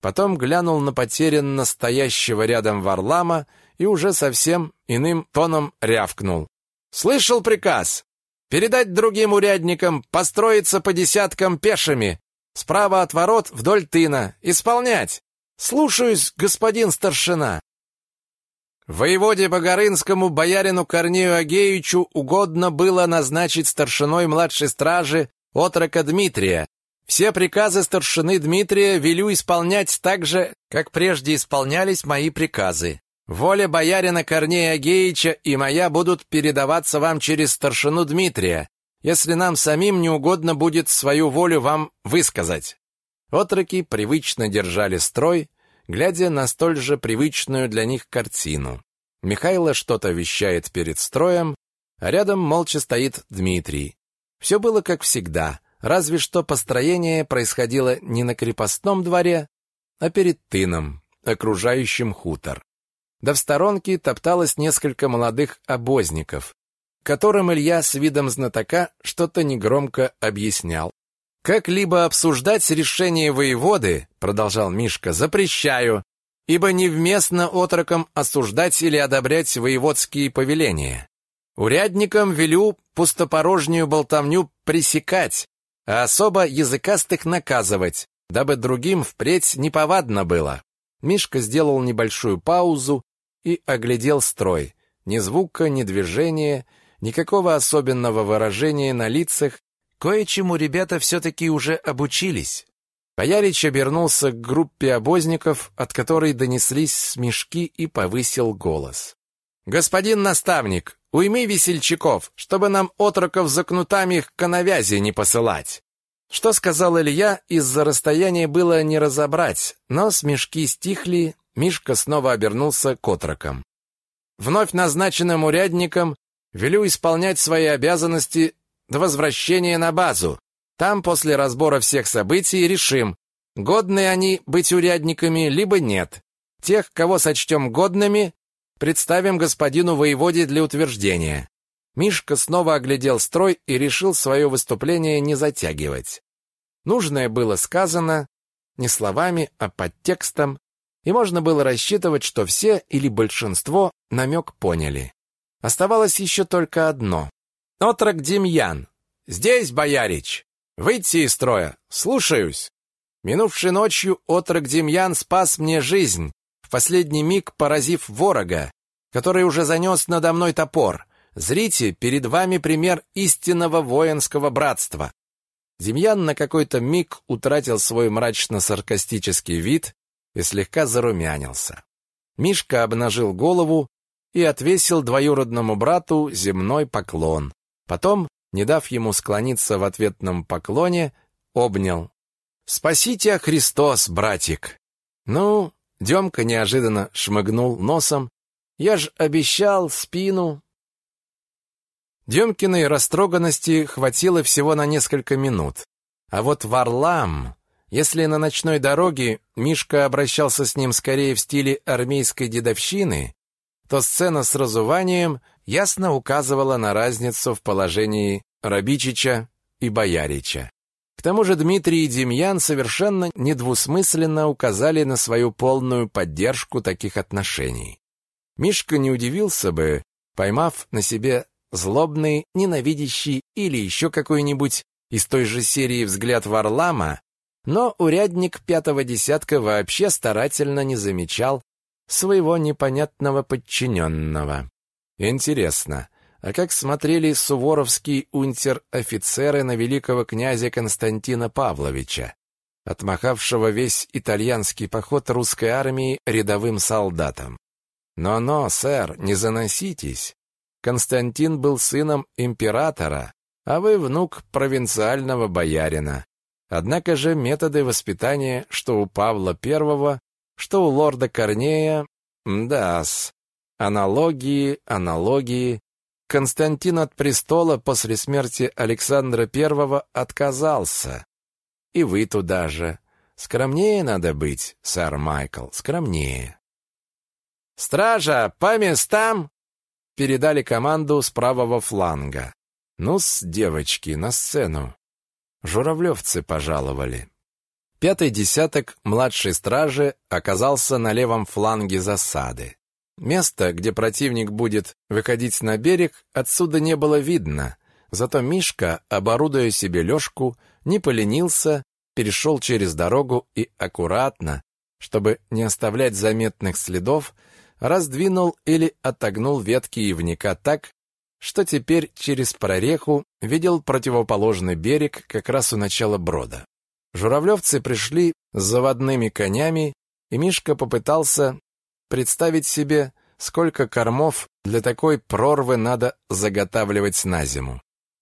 Speaker 1: Потом глянул на потерянно стоящего рядом Варлама и уже совсем иным тоном рявкнул. «Слышал приказ? Передать другим урядникам построиться по десяткам пешими, справа от ворот вдоль тына. Исполнять! Слушаюсь, господин старшина!» Воеводе Богорынскому боярину Корнею Агеевичу угодно было назначить старшиной младшей стражи отрока Дмитрия. Все приказы старшины Дмитрия велю исполнять так же, как прежде исполнялись мои приказы. Воля боярина Корнея Агеича и моя будут передаваться вам через старшину Дмитрия, если нам самим не угодно будет свою волю вам высказать». Отроки привычно держали строй, глядя на столь же привычную для них картину. Михайло что-то вещает перед строем, а рядом молча стоит Дмитрий. Все было как всегда, разве что построение происходило не на крепостном дворе, а перед тыном, окружающим хутор да в сторонке топталось несколько молодых обозников, которым Илья с видом знатока что-то негромко объяснял. «Как-либо обсуждать решение воеводы, — продолжал Мишка, — запрещаю, ибо невместно отрокам осуждать или одобрять воеводские повеления. Урядникам велю пустопорожнюю болтовню пресекать, а особо языкастых наказывать, дабы другим впредь неповадно было. Мишка сделал небольшую паузу и оглядел строй. Ни звука, ни движения, никакого особенного выражения на лицах. Кое-чему ребята все-таки уже обучились. Боярич обернулся к группе обозников, от которой донеслись смешки и повысил голос. «Господин наставник, уйми весельчаков, чтобы нам отроков за кнутами к коновязи не посылать!» Что сказал Илья, из-за расстояния было не разобрать, но смешки стихли, Мишка снова обернулся к отрокам. Вновь назначенным урядникам велю исполнять свои обязанности до возвращения на базу. Там после разбора всех событий решим, годны они быть урядниками, либо нет. Тех, кого сочтем годными, представим господину воеводе для утверждения. Мишка снова оглядел строй и решил свое выступление не затягивать. Нужное было сказано не словами, а подтекстом, и можно было рассчитывать, что все или большинство намек поняли. Оставалось еще только одно. «Отрок Демьян! Здесь, боярич! Выйти из строя! Слушаюсь!» Минувшей ночью отрок Демьян спас мне жизнь, в последний миг поразив ворога, который уже занес надо мной топор. Зрите, перед вами пример истинного воинского братства. Демьян на какой-то миг утратил свой мрачно-саркастический вид и слегка зарумянился. Мишка обнажил голову и отвесил двоюродному брату земной поклон. Потом, не дав ему склониться в ответном поклоне, обнял. «Спасите, Христос, братик!» «Ну...» — Демка неожиданно шмыгнул носом. «Я ж обещал спину...» Демкиной растроганности хватило всего на несколько минут. А вот Варлам, если на ночной дороге Мишка обращался с ним скорее в стиле армейской дедовщины, то сцена с разуванием ясно указывала на разницу в положении Рабичича и Боярича. К тому же Дмитрий и Демьян совершенно недвусмысленно указали на свою полную поддержку таких отношений. Мишка не удивился бы, поймав на себе злобный, ненавидящий или еще какой-нибудь из той же серии взгляд Варлама, но урядник пятого десятка вообще старательно не замечал своего непонятного подчиненного. Интересно, а как смотрели суворовские унтер-офицеры на великого князя Константина Павловича, отмахавшего весь итальянский поход русской армии рядовым солдатам? «Но-но, сэр, не заноситесь. Константин был сыном императора, а вы внук провинциального боярина. Однако же методы воспитания, что у Павла I, что у лорда Корнея, да-с, аналогии, аналогии. Константин от престола после смерти Александра I отказался. И вы туда же. Скромнее надо быть, сэр Майкл, скромнее. «Стража, по местам!» передали команду с правого фланга. Ну-с, девочки, на сцену. Журавлевцы пожаловали. Пятый десяток младшей стражи оказался на левом фланге засады. Место, где противник будет выходить на берег, отсюда не было видно, Зато Мишка, оборудуя себе лёжку, не поленился, перешел через дорогу и аккуратно, чтобы не оставлять заметных следов, раздвинул или отогнул ветки ивника так, что теперь через прореху видел противоположный берег как раз у начала брода. Журавлевцы пришли с заводными конями, и Мишка попытался представить себе, сколько кормов для такой прорвы надо заготавливать на зиму.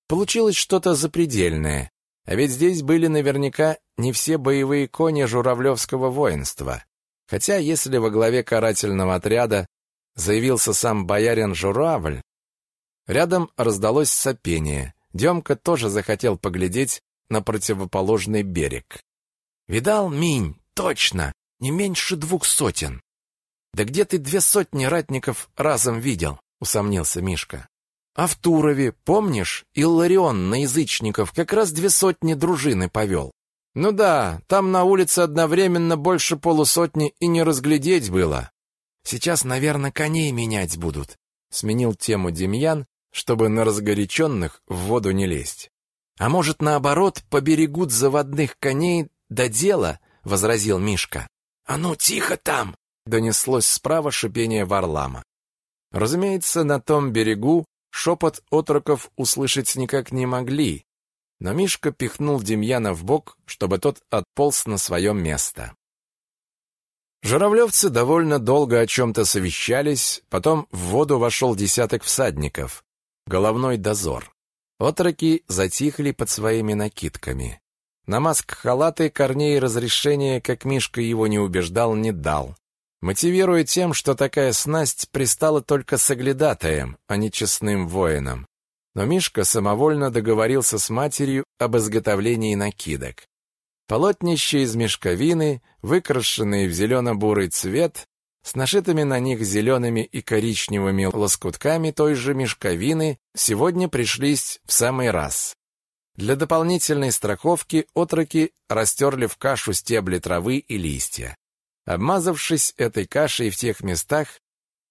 Speaker 1: Получилось что-то запредельное, а ведь здесь были наверняка не все боевые кони журавлевского воинства. Хотя если во главе карательного отряда заявился сам боярин Журавль, рядом раздалось сопение. Демка тоже захотел поглядеть на противоположный берег. «Видал, Минь, точно, не меньше двух сотен». «Да где ты две сотни ратников разом видел?» — усомнился Мишка. «А в Турове, помнишь, Илларион на язычников как раз две сотни дружины повел. Ну да, там на улице одновременно больше полусотни и не разглядеть было. Сейчас, наверное, коней менять будут, сменил тему Демьян, чтобы на разгоряченных в воду не лезть. А может, наоборот, поберегут заводных коней до дела, возразил Мишка. А ну тихо там, донеслось справа шипение Варлама. Разумеется, на том берегу шепот отроков услышать никак не могли, но Мишка пихнул Демьяна в бок, чтобы тот отполз на свое место. Журавлевцы довольно долго о чем-то совещались, потом в воду вошел десяток всадников. Головной дозор. Отроки затихли под своими накидками. На маск-халаты Корней разрешения, как Мишка его не убеждал, не дал, мотивируя тем, что такая снасть пристала только соглядатаем, а не честным воинам но Мишка самовольно договорился с матерью об изготовлении накидок. Полотнища из мешковины, выкрашенные в зелено-бурый цвет, с нашитыми на них зелеными и коричневыми лоскутками той же мешковины, сегодня пришлись в самый раз. Для дополнительной страховки отроки растерли в кашу стебли травы и листья. Обмазавшись этой кашей в тех местах,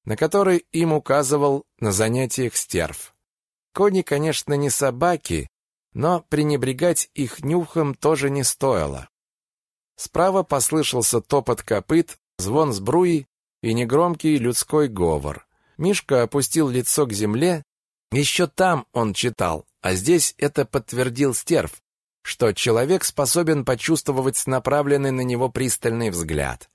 Speaker 1: на которые им указывал на занятиях стерв. Кони, конечно, не собаки, но пренебрегать их нюхом тоже не стоило. Справа послышался топот копыт, звон сбруи и негромкий людской говор. Мишка опустил лицо к земле. Еще там он читал, а здесь это подтвердил стерв, что человек способен почувствовать направленный на него пристальный взгляд.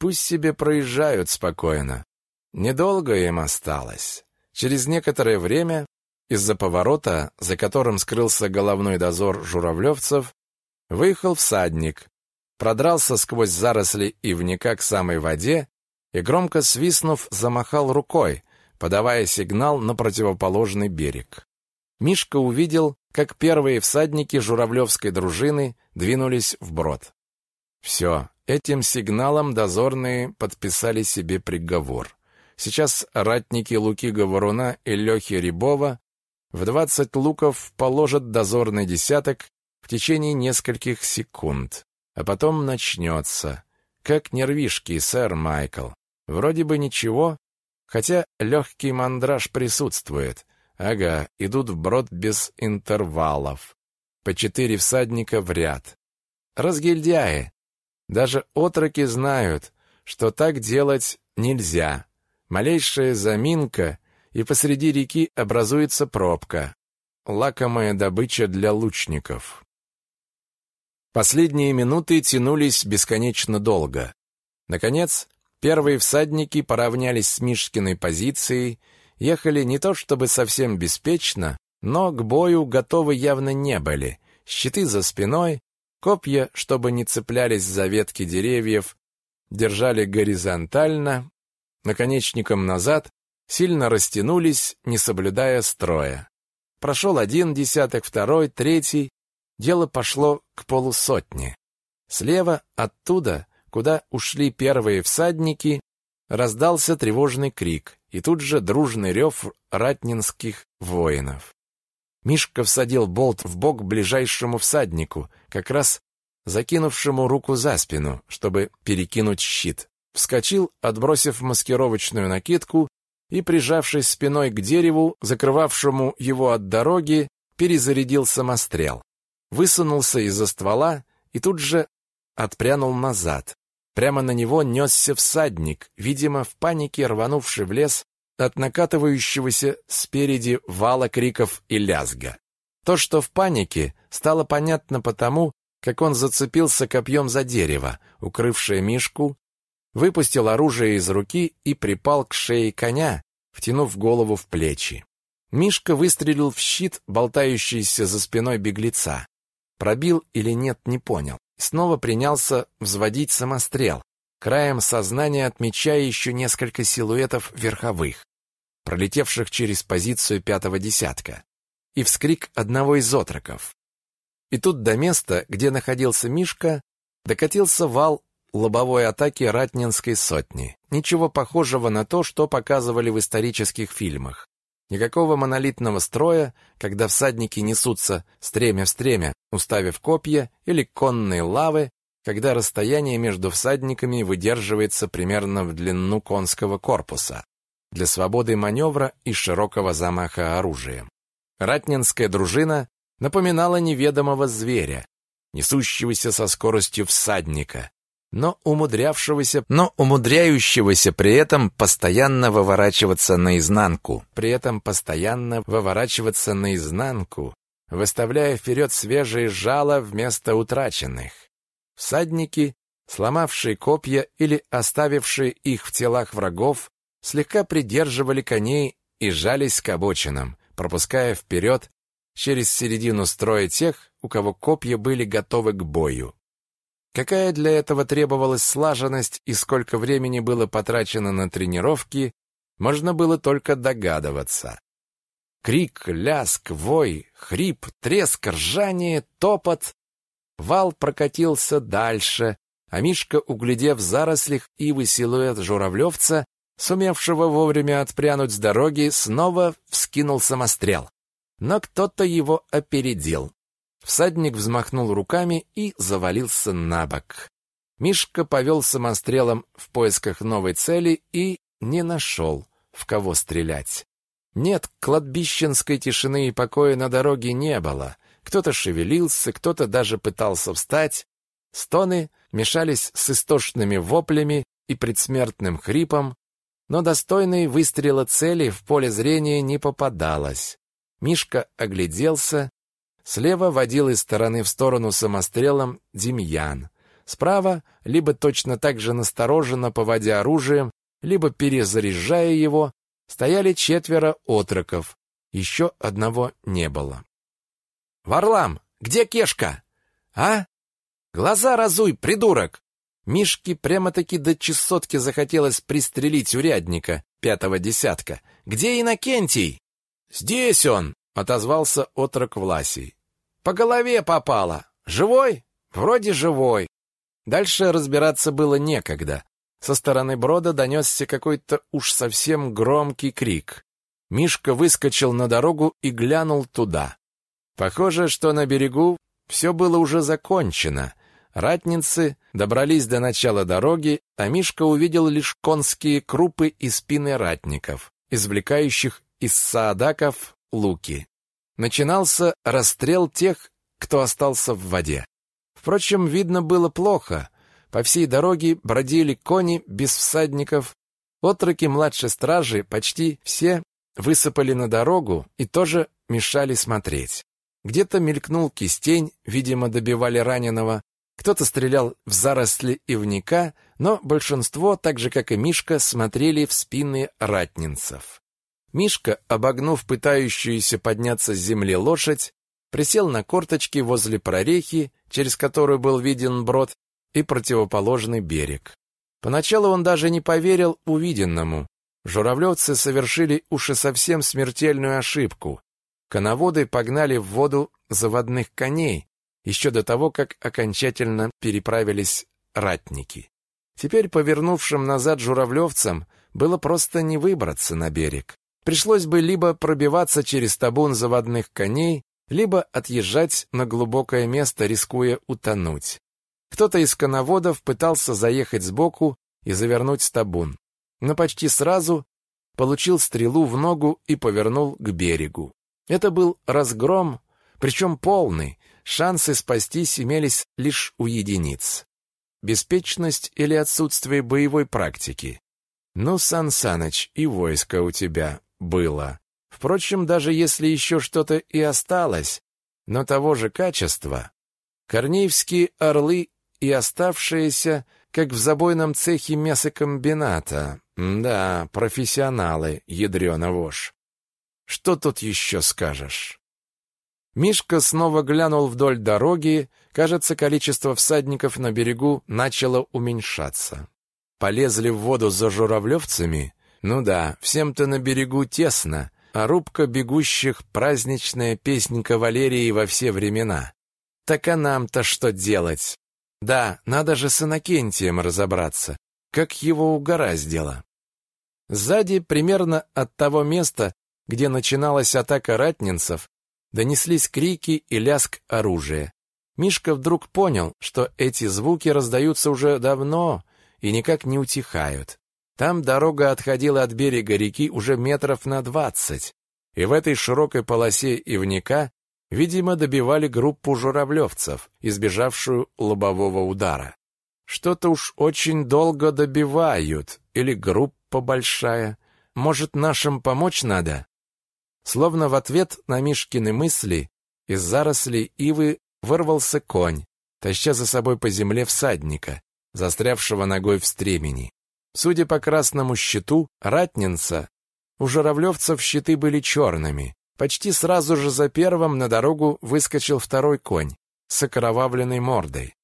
Speaker 1: Пусть себе проезжают спокойно. Недолго им осталось. Через некоторое время из-за поворота, за которым скрылся головной дозор журавлевцев, выехал всадник, продрался сквозь заросли ивника к самой воде и, громко свистнув, замахал рукой, подавая сигнал на противоположный берег. Мишка увидел, как первые всадники журавлевской дружины двинулись вброд. Все, этим сигналом дозорные подписали себе приговор. Сейчас ратники Луки Говоруна и Лехи Рябова в двадцать луков положат дозорный десяток в течение нескольких секунд. А потом начнется. Как нервишки, сэр Майкл. Вроде бы ничего, хотя легкий мандраж присутствует. Ага, идут вброд без интервалов. По четыре всадника в ряд. Разгильдяи. Даже отроки знают, что так делать нельзя. Малейшая заминка — и посреди реки образуется пробка. Лакомая добыча для лучников. Последние минуты тянулись бесконечно долго. Наконец, первые всадники поравнялись с Мишкиной позицией, ехали не то чтобы совсем беспечно, но к бою готовы явно не были. Щиты за спиной, копья, чтобы не цеплялись за ветки деревьев, держали горизонтально, наконечником назад, сильно растянулись, не соблюдая строя. Прошел один десяток, второй, третий. Дело пошло к полусотне. Слева, оттуда, куда ушли первые всадники, раздался тревожный крик, и тут же дружный рев ратнинских воинов. Мишка всадил болт в бок ближайшему всаднику, как раз закинувшему руку за спину, чтобы перекинуть щит. Вскочил, отбросив маскировочную накидку, и, прижавшись спиной к дереву, закрывавшему его от дороги, перезарядил самострел. Высунулся из-за ствола и тут же отпрянул назад. Прямо на него несся всадник, видимо, в панике рванувший в лес от накатывающегося спереди вала криков и лязга. То, что в панике, стало понятно потому, как он зацепился копьем за дерево, укрывшее Мишку, выпустил оружие из руки и припал к шее коня, втянув голову в плечи. Мишка выстрелил в щит, болтающийся за спиной беглеца. Пробил или нет, не понял. Снова принялся взводить самострел, краем сознания отмечая еще несколько силуэтов верховых, пролетевших через позицию пятого десятка, и вскрик одного из отроков. И тут до места, где находился Мишка, докатился вал лобовой атаки Ратнинской сотни. Ничего похожего на то, что показывали в исторических фильмах. Никакого монолитного строя, когда всадники несутся стремя в стремя, уставив копья, или конные лавы, когда расстояние между всадниками выдерживается примерно в длину конского корпуса для свободы маневра и широкого замаха оружием. Ратнинская дружина напоминала неведомого зверя, несущегося со скоростью всадника, но умудрявшегося, но умудряющегося при этом постоянно выворачиваться наизнанку, при этом постоянно выворачиваться наизнанку, выставляя вперед свежие жало вместо утраченных. Всадники, сломавшие копья или оставившие их в телах врагов, слегка придерживали коней и жались к обочинам, пропуская вперед через середину строя тех, у кого копья были готовы к бою. Какая для этого требовалась слаженность и сколько времени было потрачено на тренировки, можно было только догадываться. Крик, ляск, вой, хрип, треск, ржание, топот. Вал прокатился дальше, а Мишка, углядев в зарослях ивы силуэт журавлевца, сумевшего вовремя отпрянуть с дороги, снова вскинул самострел. Но кто-то его опередил. Всадник взмахнул руками и завалился на бок. Мишка повел самострелом в поисках новой цели и не нашел, в кого стрелять. Нет, кладбищенской тишины и покоя на дороге не было. Кто-то шевелился, кто-то даже пытался встать. Стоны мешались с истошными воплями и предсмертным хрипом, но достойной выстрела цели в поле зрения не попадалось. Мишка огляделся Слева водил из стороны в сторону самострелом Демьян. Справа, либо точно так же настороженно поводя оружием, либо перезаряжая его, стояли четверо отроков. Еще одного не было. «Варлам, где Кешка? А? Глаза разуй, придурок!» Мишке прямо-таки до чесотки захотелось пристрелить урядника пятого десятка. «Где Иннокентий?» «Здесь он!» — отозвался отрок Власий. По голове попало. Живой? Вроде живой. Дальше разбираться было некогда. Со стороны брода донесся какой-то уж совсем громкий крик. Мишка выскочил на дорогу и глянул туда. Похоже, что на берегу все было уже закончено. Ратницы добрались до начала дороги, а Мишка увидел лишь конские крупы и спины ратников, извлекающих из саадаков луки начинался расстрел тех, кто остался в воде. Впрочем, видно было плохо. По всей дороге бродили кони без всадников. Отроки младшей стражи почти все высыпали на дорогу и тоже мешали смотреть. Где-то мелькнул кистень, видимо, добивали раненого. Кто-то стрелял в заросли ивника, но большинство, так же как и Мишка, смотрели в спины ратнинцев. Мишка, обогнув пытающуюся подняться с земли лошадь, присел на корточки возле прорехи, через которую был виден брод и противоположный берег. Поначалу он даже не поверил увиденному. Журавлевцы совершили уж и совсем смертельную ошибку. Коноводы погнали в воду заводных коней, еще до того, как окончательно переправились ратники. Теперь повернувшим назад журавлевцам было просто не выбраться на берег. Пришлось бы либо пробиваться через табун заводных коней, либо отъезжать на глубокое место, рискуя утонуть. Кто-то из коноводов пытался заехать сбоку и завернуть табун, но почти сразу получил стрелу в ногу и повернул к берегу. Это был разгром, причем полный. Шансы спастись имелись лишь у единиц. Беспечность или отсутствие боевой практики. Ну, Сан Саныч, и войско у тебя было. Впрочем, даже если еще что-то и осталось, но того же качества, корнеевские орлы и оставшиеся, как в забойном цехе мясокомбината. Да, профессионалы, ядрёна вошь. Что тут еще скажешь? Мишка снова глянул вдоль дороги. Кажется, количество всадников на берегу начало уменьшаться. Полезли в воду за журавлевцами? Ну да, всем-то на берегу тесно, а рубка бегущих — праздничная песнь кавалерии во все времена. Так а нам-то что делать? Да, надо же с Иннокентием разобраться, как его угораздило. Сзади, примерно от того места, где начиналась атака ратнинцев, донеслись крики и лязг оружия. Мишка вдруг понял, что эти звуки раздаются уже давно и никак не утихают. Там дорога отходила от берега реки уже метров на двадцать, и в этой широкой полосе ивника, видимо, добивали группу журавлевцев, избежавшую лобового удара. Что-то уж очень долго добивают, или группа большая. Может, нашим помочь надо? Словно в ответ на Мишкины мысли из зарослей ивы вырвался конь, таща за собой по земле всадника, застрявшего ногой в стремени. Судя по красному щиту ратнинца, у журавлевцев щиты были черными. Почти сразу же за первым на дорогу выскочил второй конь с окровавленной мордой.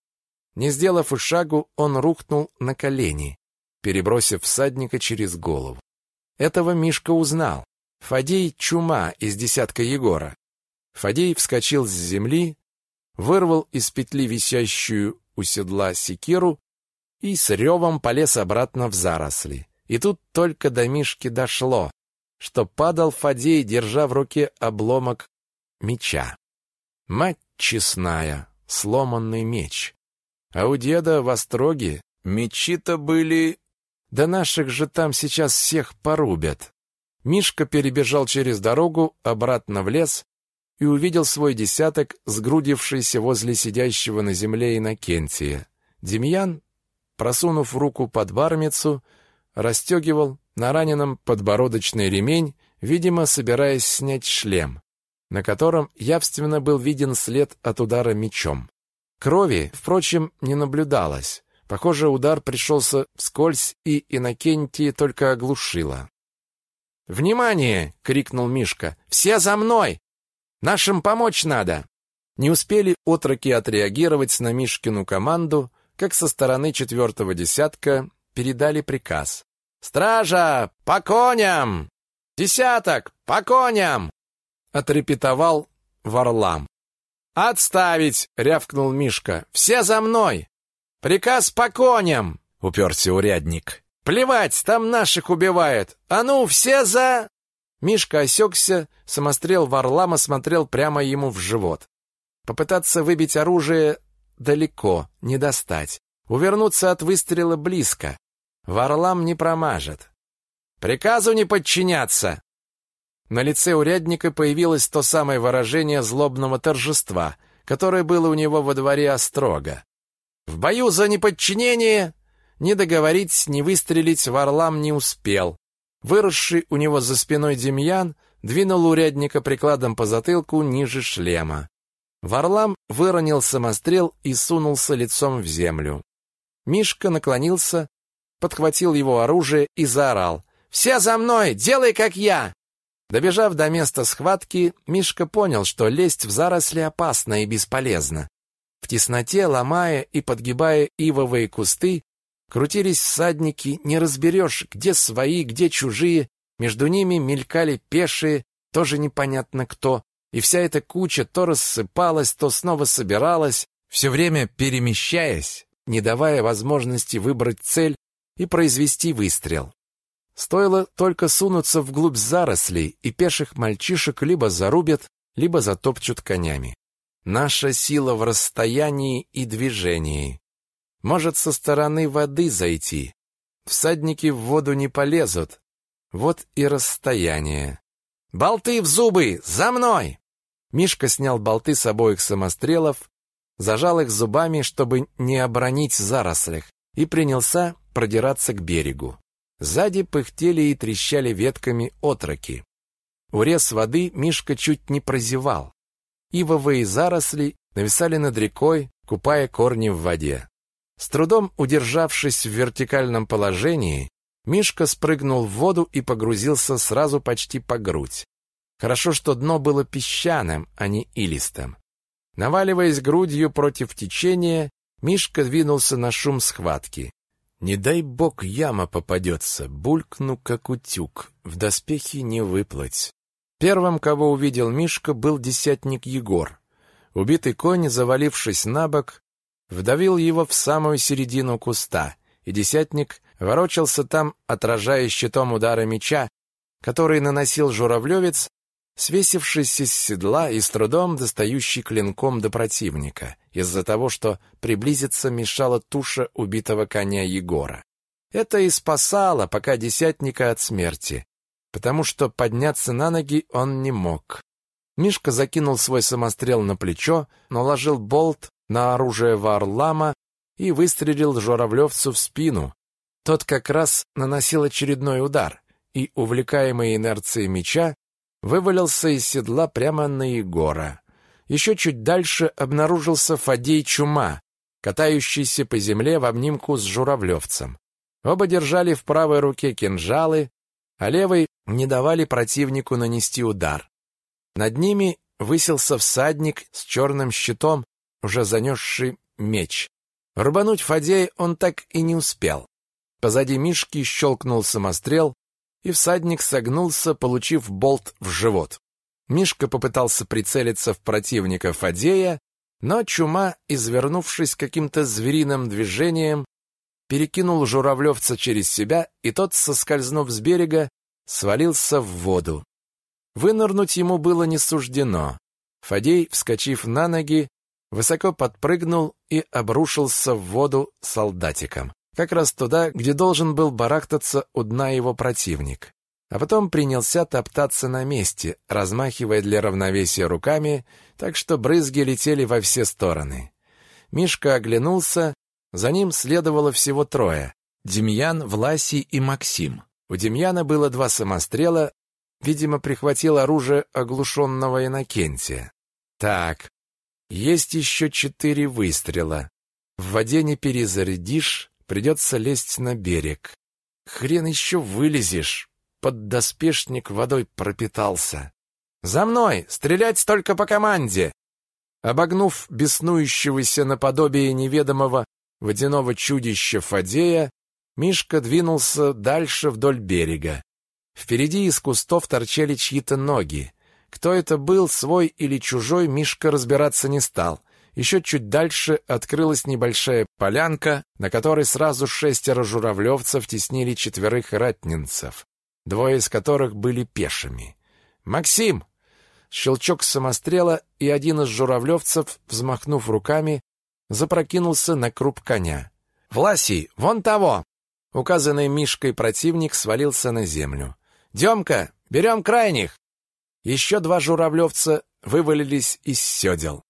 Speaker 1: Не сделав и шагу, он рухнул на колени, перебросив всадника через голову. Этого Мишка узнал. Фадей — чума из десятка Егора. Фадей вскочил с земли, вырвал из петли висящую у седла секиру и с ревом полез обратно в заросли. И тут только до Мишки дошло, что падал Фадей, держа в руке обломок меча. Мать честная, сломанный меч. А у деда в Остроге мечи-то были... Да наших же там сейчас всех порубят. Мишка перебежал через дорогу обратно в лес и увидел свой десяток, сгрудившийся возле сидящего на земле Иннокентия. Демьян просунув руку под бармицу, расстегивал на раненом подбородочный ремень, видимо, собираясь снять шлем, на котором явственно был виден след от удара мечом. Крови, впрочем, не наблюдалось. Похоже, удар пришелся вскользь, и Иннокентия только оглушило. «Внимание!» — крикнул Мишка. «Все за мной! Нашим помочь надо!» Не успели отроки отреагировать на Мишкину команду, как со стороны четвертого десятка передали приказ. «Стража! По коням! Десяток! По коням!» Отрепетовал Варлам. «Отставить!» — рявкнул Мишка. «Все за мной! Приказ по коням!» — уперся урядник. «Плевать, там наших убивают! А ну, все за...» Мишка осекся, самострел Варлама смотрел прямо ему в живот. Попытаться выбить оружие далеко, не достать. Увернуться от выстрела близко. Варлам не промажет. «Приказу не подчиняться!» На лице урядника появилось то самое выражение злобного торжества, которое было у него во дворе острога. В бою за неподчинение ни договорить, ни выстрелить Варлам не успел. Выросший у него за спиной Демьян двинул урядника прикладом по затылку ниже шлема. Варлам выронил самострел и сунулся лицом в землю. Мишка наклонился, подхватил его оружие и заорал. «Все за мной! Делай, как я!» Добежав до места схватки, Мишка понял, что лезть в заросли опасно и бесполезно. В тесноте, ломая и подгибая ивовые кусты, крутились всадники, не разберешь, где свои, где чужие, между ними мелькали пешие, тоже непонятно кто, и вся эта куча то рассыпалась, то снова собиралась, все время перемещаясь, не давая возможности выбрать цель и произвести выстрел. Стоило только сунуться вглубь зарослей, и пеших мальчишек либо зарубят, либо затопчут конями. Наша сила в расстоянии и движении. Может, со стороны воды зайти. Всадники в воду не полезут. Вот и расстояние. «Болты в зубы! За мной!» Мишка снял болты с обоих самострелов, зажал их зубами, чтобы не оборонить в зарослях, и принялся продираться к берегу. Сзади пыхтели и трещали ветками отроки. Урез воды Мишка чуть не прозевал. Ивовые заросли нависали над рекой, купая корни в воде. С трудом удержавшись в вертикальном положении, Мишка спрыгнул в воду и погрузился сразу почти по грудь. Хорошо, что дно было песчаным, а не илистым. Наваливаясь грудью против течения, Мишка двинулся на шум схватки. Не дай бог яма попадется, булькну, как утюг, в доспехи не выплыть. Первым, кого увидел Мишка, был десятник Егор. Убитый конь, завалившись на бок, вдавил его в самую середину куста, и десятник ворочался там, отражая щитом удары меча, который наносил журавлевец, свесившись из седла и с трудом достающий клинком до противника, из-за того, что приблизиться мешала туша убитого коня Егора. Это и спасало пока десятника от смерти, потому что подняться на ноги он не мог. Мишка закинул свой самострел на плечо, наложил болт на оружие Варлама и выстрелил журавлевцу в спину. Тот как раз наносил очередной удар, и, увлекаемый инерцией меча, вывалился из седла прямо на Егора. Еще чуть дальше обнаружился Фадей Чума, катающийся по земле в обнимку с журавлевцем. Оба держали в правой руке кинжалы, а левой не давали противнику нанести удар. Над ними высился всадник с черным щитом, уже занесший меч. Рубануть Фадея он так и не успел. Позади Мишки щелкнул самострел, и всадник согнулся, получив болт в живот. Мишка попытался прицелиться в противника Фадея, но чума, извернувшись каким-то звериным движением, перекинул журавлевца через себя, и тот, соскользнув с берега, свалился в воду. Вынырнуть ему было не суждено. Фадей, вскочив на ноги, высоко подпрыгнул и обрушился в воду солдатиком как раз туда, где должен был барахтаться у дна его противник. А потом принялся топтаться на месте, размахивая для равновесия руками, так что брызги летели во все стороны. Мишка оглянулся, за ним следовало всего трое — Демьян, Власий и Максим. У Демьяна было два самострела, видимо, прихватил оружие оглушенного Иннокентия. Так, есть еще четыре выстрела. В воде не перезарядишь, Придется лезть на берег. Хрен еще вылезешь. Поддоспешник водой пропитался. «За мной! Стрелять только по команде!» Обогнув беснующегося наподобие неведомого водяного чудища Фадея, Мишка двинулся дальше вдоль берега. Впереди из кустов торчали чьи-то ноги. Кто это был, свой или чужой, Мишка разбираться не стал. Еще чуть дальше открылась небольшая полянка, на которой сразу шестеро журавлевцев теснили четверых ратнинцев, двое из которых были пешими. «Максим!» Щелчок самострела, и один из журавлевцев, взмахнув руками, запрокинулся на круп коня. «Власий, вон того!» Указанный Мишкой противник свалился на землю. «Демка, берем крайних!» Еще два журавлевца вывалились из седел.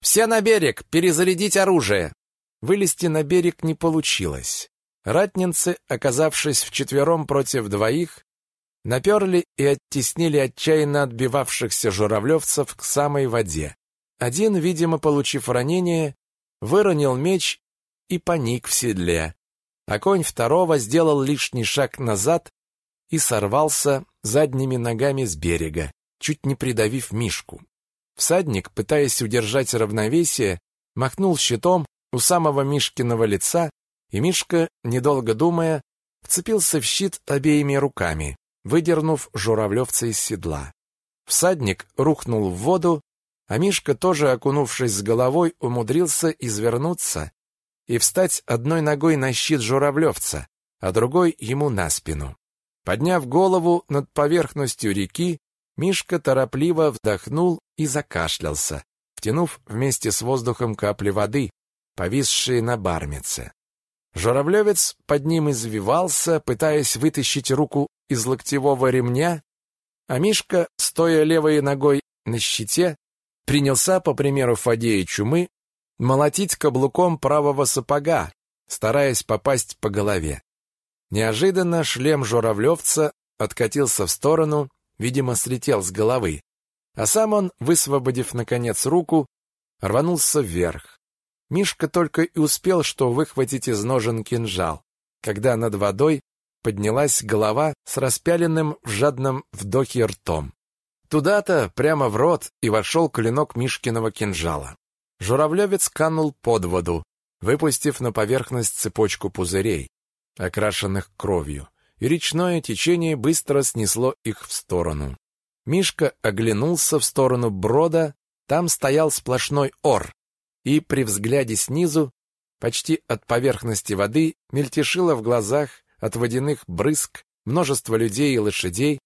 Speaker 1: «Все на берег! Перезарядить оружие!» Вылезти на берег не получилось. Ратнинцы, оказавшись вчетвером против двоих, наперли и оттеснили отчаянно отбивавшихся журавлевцев к самой воде. Один, видимо, получив ранение, выронил меч и паник в седле, а конь второго сделал лишний шаг назад и сорвался задними ногами с берега, чуть не придавив Мишку. Всадник, пытаясь удержать равновесие, махнул щитом у самого Мишкиного лица, и Мишка, недолго думая, вцепился в щит обеими руками, выдернув журавлевца из седла. Всадник рухнул в воду, а Мишка, тоже окунувшись с головой, умудрился извернуться и встать одной ногой на щит журавлевца, а другой ему на спину. Подняв голову над поверхностью реки, Мишка торопливо вдохнул и закашлялся, втянув вместе с воздухом капли воды, повисшие на бармице. Журавлевец под ним извивался, пытаясь вытащить руку из локтевого ремня, а Мишка, стоя левой ногой на щите, принялся, по примеру Фадея Чумы, молотить каблуком правого сапога, стараясь попасть по голове. Неожиданно шлем журавлевца откатился в сторону, видимо, слетел с головы, а сам он, высвободив, наконец, руку, рванулся вверх. Мишка только и успел что выхватить из ножен кинжал, когда над водой поднялась голова с распяленным в жадном вдохе ртом. Туда-то, прямо в рот, и вошел клинок Мишкиного кинжала. Журавлевец канул под воду, выпустив на поверхность цепочку пузырей, окрашенных кровью, и речное течение быстро снесло их в сторону. Мишка оглянулся в сторону брода, там стоял сплошной ор, и при взгляде снизу, почти от поверхности воды, мельтешило в глазах от водяных брызг множество людей и лошадей,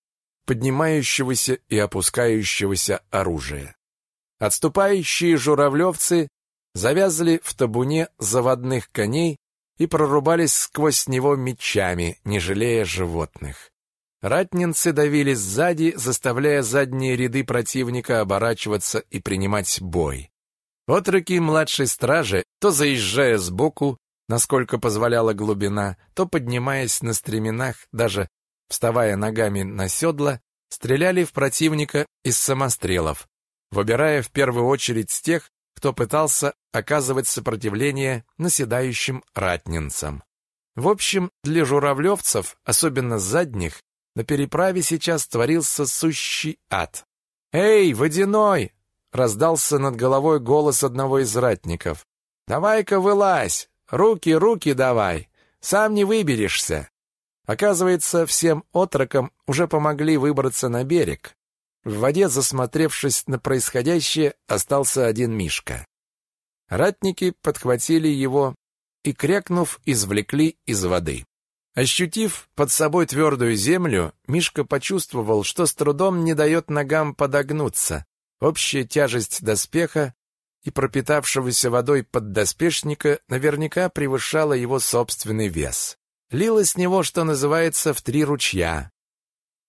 Speaker 1: поднимающегося и опускающегося оружия. Отступающие журавлевцы завязли в табуне заводных коней и прорубались сквозь него мечами, не жалея животных. Ратнинцы давили сзади, заставляя задние ряды противника оборачиваться и принимать бой. Отроки младшей стражи, то заезжая сбоку, насколько позволяла глубина, то поднимаясь на стременах, даже вставая ногами на седла, стреляли в противника из самострелов, выбирая в первую очередь тех, кто пытался оказывать сопротивление наседающим ратнинцам. В общем, для журавлевцев, особенно задних, на переправе сейчас творился сущий ад. «Эй, водяной!» — раздался над головой голос одного из ратников. «Давай-ка вылазь! Руки, руки давай! Сам не выберешься!» Оказывается, всем отрокам уже помогли выбраться на берег. В воде, засмотревшись на происходящее, остался один Мишка. Ратники подхватили его и, крякнув, извлекли из воды. Ощутив под собой твердую землю, Мишка почувствовал, что с трудом не дает ногам подогнуться. Общая тяжесть доспеха и пропитавшегося водой поддоспешника наверняка превышала его собственный вес. Лило с него, что называется, в три ручья.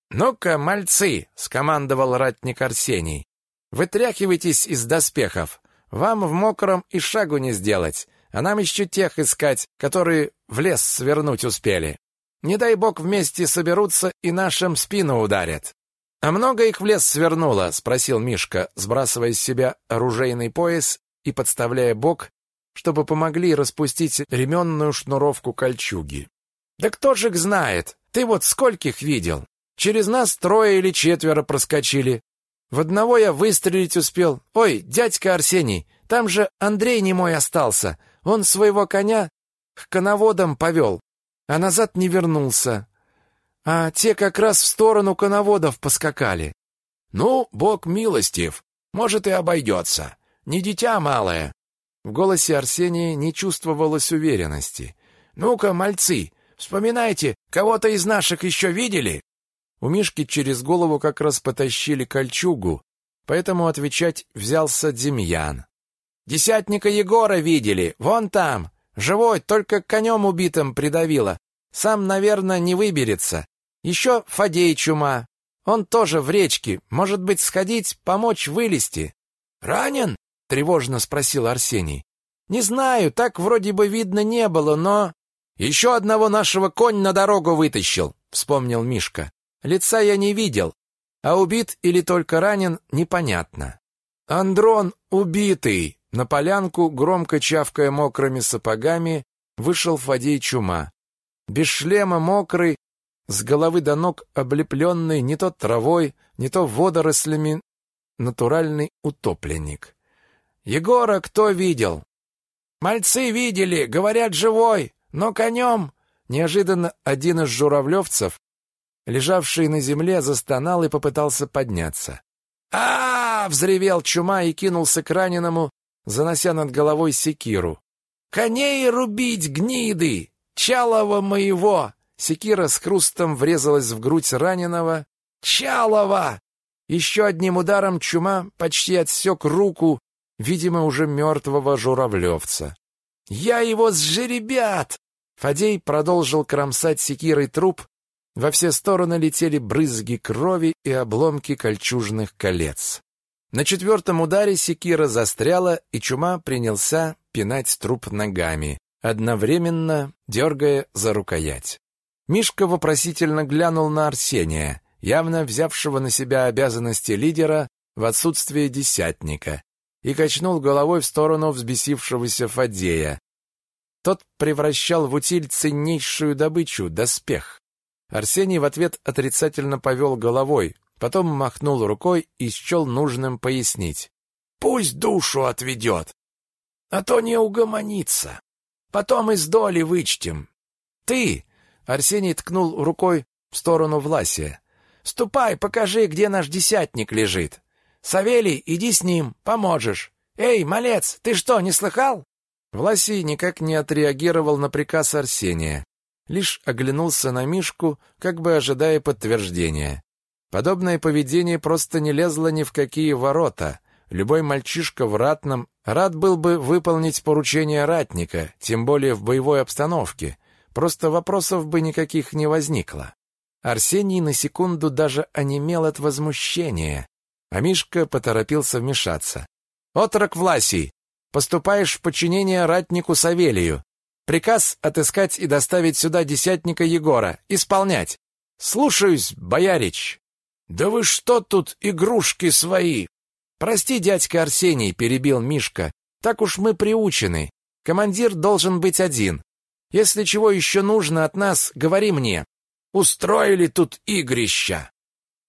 Speaker 1: «Ну-ка, мальцы!» — скомандовал ратник Арсений. «Вытряхивайтесь из доспехов. Вам в мокром и шагу не сделать, а нам еще тех искать, которые в лес свернуть успели. Не дай бог вместе соберутся и нашим спину ударят». «А много их в лес свернуло?» — спросил Мишка, сбрасывая с себя оружейный пояс и подставляя бок, чтобы помогли распустить ременную шнуровку кольчуги. Да кто же их знает? Ты вот скольких видел? Через нас трое или четверо проскочили. В одного я выстрелить успел. Ой, дядька Арсений, там же Андрей не мой остался. Он своего коня к коноводам повел, а назад не вернулся. А те как раз в сторону коноводов поскакали. Ну, бог милостив, может и обойдется. Не дитя малое. В голосе Арсения не чувствовалось уверенности. Ну-ка, мальцы, Вспоминайте, кого-то из наших еще видели?» У Мишки через голову как раз потащили кольчугу, поэтому отвечать взялся Демьян. «Десятника Егора видели, вон там, живой, только конем убитым придавило. Сам, наверное, не выберется. Еще Фадей чума. Он тоже в речке. Может быть, сходить, помочь вылезти?» «Ранен?» — тревожно спросил Арсений. «Не знаю, так вроде бы видно не было, но...» «Еще одного нашего конь на дорогу вытащил», — вспомнил Мишка. «Лица я не видел, а убит или только ранен, непонятно». «Андрон убитый!» На полянку, громко чавкая мокрыми сапогами, вышел Фадей Чума. Без шлема мокрый, с головы до ног облепленный не то травой, не то водорослями, натуральный утопленник. «Егора кто видел?» «Мальцы видели, говорят, живой!» Но конем!» Неожиданно один из журавлевцев, лежавший на земле, застонал и попытался подняться. а, -а, -а взревел чума и кинулся к раненому, занося над головой секиру. «Коней рубить, гниды! Чалова моего!» Секира с хрустом врезалась в грудь раненого. «Чалова!» Еще одним ударом чума почти отсек руку, видимо, уже мертвого журавлевца. «Я его сжеребят!» Фадей продолжил кромсать секирой труп. Во все стороны летели брызги крови и обломки кольчужных колец. На четвертом ударе секира застряла, и чума принялся пинать труп ногами, одновременно дергая за рукоять. Мишка вопросительно глянул на Арсения, явно взявшего на себя обязанности лидера в отсутствие десятника, и качнул головой в сторону взбесившегося Фадея. Тот превращал в утиль ценнейшую добычу — доспех. Арсений в ответ отрицательно повел головой, потом махнул рукой и счел нужным пояснить. «Пусть душу отведет, а то не угомонится. Потом из доли вычтем. Ты!» — Арсений ткнул рукой в сторону Власия. «Ступай, покажи, где наш десятник лежит. Савелий, иди с ним, поможешь. Эй, малец, ты что, не слыхал?» Власий никак не отреагировал на приказ Арсения лишь оглянулся на Мишку, как бы ожидая подтверждения. Подобное поведение просто не лезло ни в какие ворота. Любой мальчишка в ратном рад был бы выполнить поручение ратника, тем более в боевой обстановке. Просто вопросов бы никаких не возникло. Арсений на секунду даже онемел от возмущения, а Мишка поторопился вмешаться. «Отрок Власий, поступаешь в подчинение ратнику Савелию. Приказ отыскать и доставить сюда десятника Егора. Исполнять. Слушаюсь, боярич. Да вы что тут, игрушки свои? Прости, дядька Арсений, перебил Мишка. Так уж мы приучены. Командир должен быть один. Если чего еще нужно от нас, говори мне. Устроили тут игрища.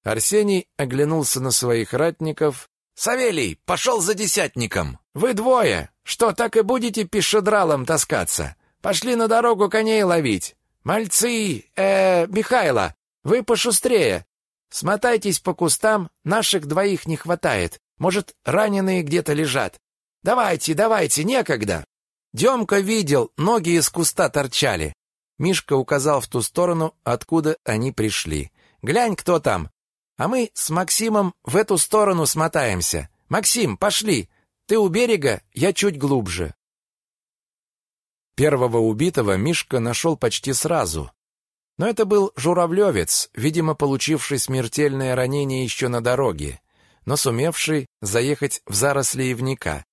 Speaker 1: Арсений оглянулся на своих ратников. Савелий, пошел за десятником. Вы двое. Что, так и будете пешедралом таскаться? Пошли на дорогу коней ловить. Мальцы, э, Михайло, вы пошустрее. Смотайтесь по кустам, наших двоих не хватает. Может, раненые где-то лежат. Давайте, давайте, некогда. Демка видел, ноги из куста торчали. Мишка указал в ту сторону, откуда они пришли. Глянь, кто там. А мы с Максимом в эту сторону смотаемся. Максим, пошли. Ты у берега, я чуть глубже. Первого убитого Мишка нашел почти сразу. Но это был журавлевец, видимо, получивший смертельное ранение еще на дороге, но сумевший заехать в заросли ивника.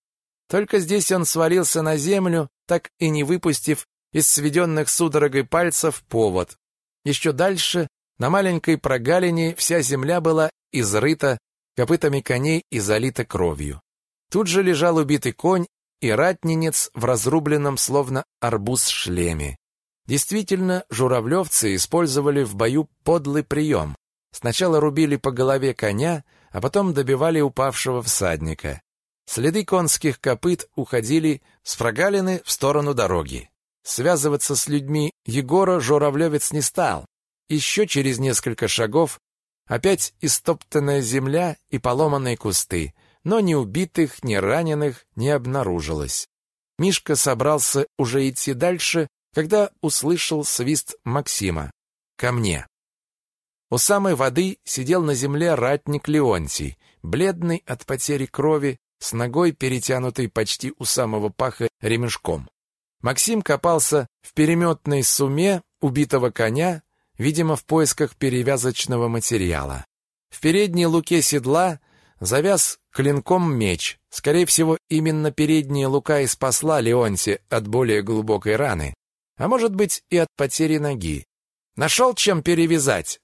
Speaker 1: Только здесь он свалился на землю, так и не выпустив из сведенных судорогой пальцев повод. Еще дальше, на маленькой прогалине, вся земля была изрыта копытами коней и залита кровью. Тут же лежал убитый конь и ратнинец в разрубленном словно арбуз шлеме. Действительно, журавлевцы использовали в бою подлый прием. Сначала рубили по голове коня, а потом добивали упавшего всадника. Следы конских копыт уходили с прогалины в сторону дороги. Связываться с людьми Егора журавлевец не стал. Еще через несколько шагов опять истоптанная земля и поломанные кусты, но ни убитых, ни раненых не обнаружилось. Мишка собрался уже идти дальше, когда услышал свист Максима. «Ко мне!» У самой воды сидел на земле ратник Леонтий, бледный от потери крови, с ногой, перетянутой почти у самого паха ремешком. Максим копался в переметной суме убитого коня, видимо, в поисках перевязочного материала. В передней луке седла завяз клинком меч. Скорее всего, именно передняя лука и спасла Леонти от более глубокой раны, а может быть и от потери ноги. Нашел чем перевязать?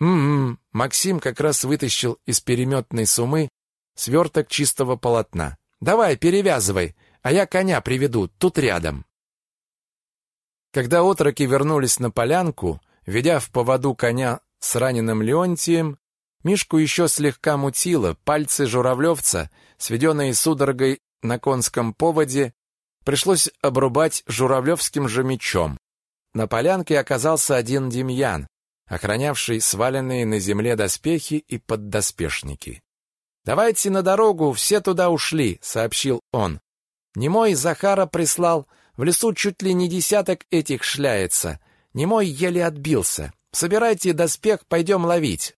Speaker 1: М-м, Максим как раз вытащил из переметной сумы сверток чистого полотна. Давай, перевязывай, а я коня приведу, тут рядом. Когда отроки вернулись на полянку, ведя в поводу коня с раненым Леонтием, Мишку еще слегка мутило, пальцы журавлевца, сведенные судорогой на конском поводе, пришлось обрубать журавлевским же мечом. На полянке оказался один Демьян, охранявший сваленные на земле доспехи и поддоспешники. «Давайте на дорогу, все туда ушли», — сообщил он. Немой Захара прислал, в лесу чуть ли не десяток этих шляется. Немой еле отбился. Собирайте доспех, пойдем ловить.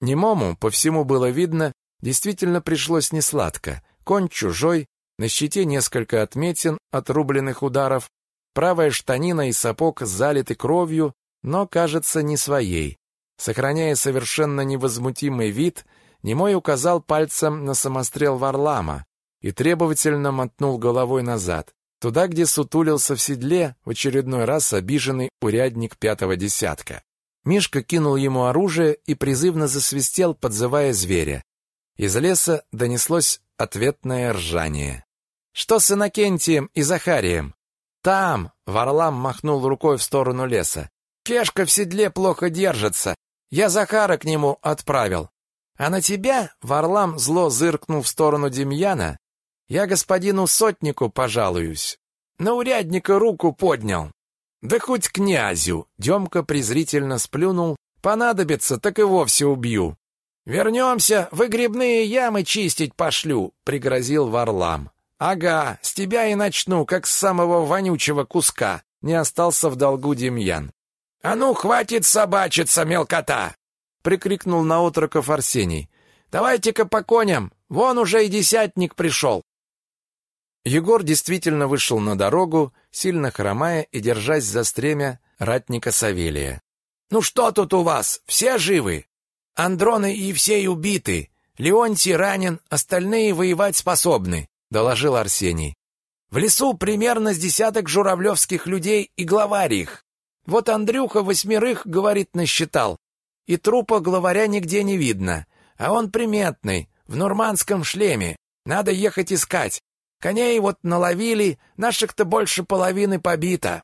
Speaker 1: Немому, по всему было видно, действительно пришлось несладко. Конь чужой, на щите несколько отметин от рубленных ударов, правая штанина и сапог залиты кровью, но, кажется, не своей. Сохраняя совершенно невозмутимый вид, Немой указал пальцем на самострел Варлама и требовательно мотнул головой назад, туда, где сутулился в седле в очередной раз обиженный урядник пятого десятка. Мишка кинул ему оружие и призывно засвистел, подзывая зверя. Из леса донеслось ответное ржание. «Что с Иннокентием и Захарием?» «Там!» — Варлам махнул рукой в сторону леса. «Кешка в седле плохо держится. Я Захара к нему отправил. А на тебя, Варлам зло зыркнул в сторону Демьяна, я господину сотнику пожалуюсь. На урядника руку поднял. Да хоть князю, Демка презрительно сплюнул, понадобится, так и вовсе убью. Вернемся, выгребные ямы чистить пошлю, пригрозил Варлам. Ага, с тебя и начну, как с самого вонючего куска. Не остался в долгу Демьян. А ну, хватит собачиться, мелкота! прикрикнул на отроков Арсений. Давайте-ка по коням, вон уже и десятник пришел. Егор действительно вышел на дорогу, сильно хромая и держась за стремя ратника Савелия. «Ну что тут у вас? Все живы? Андроны и Евсей убиты. Леонтий ранен, остальные воевать способны», — доложил Арсений. «В лесу примерно с десяток журавлевских людей и главарь их. Вот Андрюха восьмерых, говорит, насчитал, и трупа главаря нигде не видно. А он приметный, в нурманском шлеме. Надо ехать искать. Коней вот наловили, наших-то больше половины побито.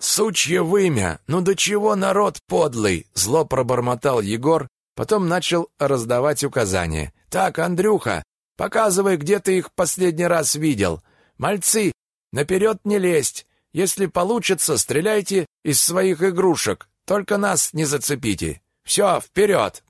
Speaker 1: Сучье вымя, ну до чего народ подлый, зло пробормотал Егор, потом начал раздавать указания. Так, Андрюха, показывай, где ты их последний раз видел. Мальцы, наперед не лезть. Если получится, стреляйте из своих игрушек. Только нас не зацепите. Все, вперед!»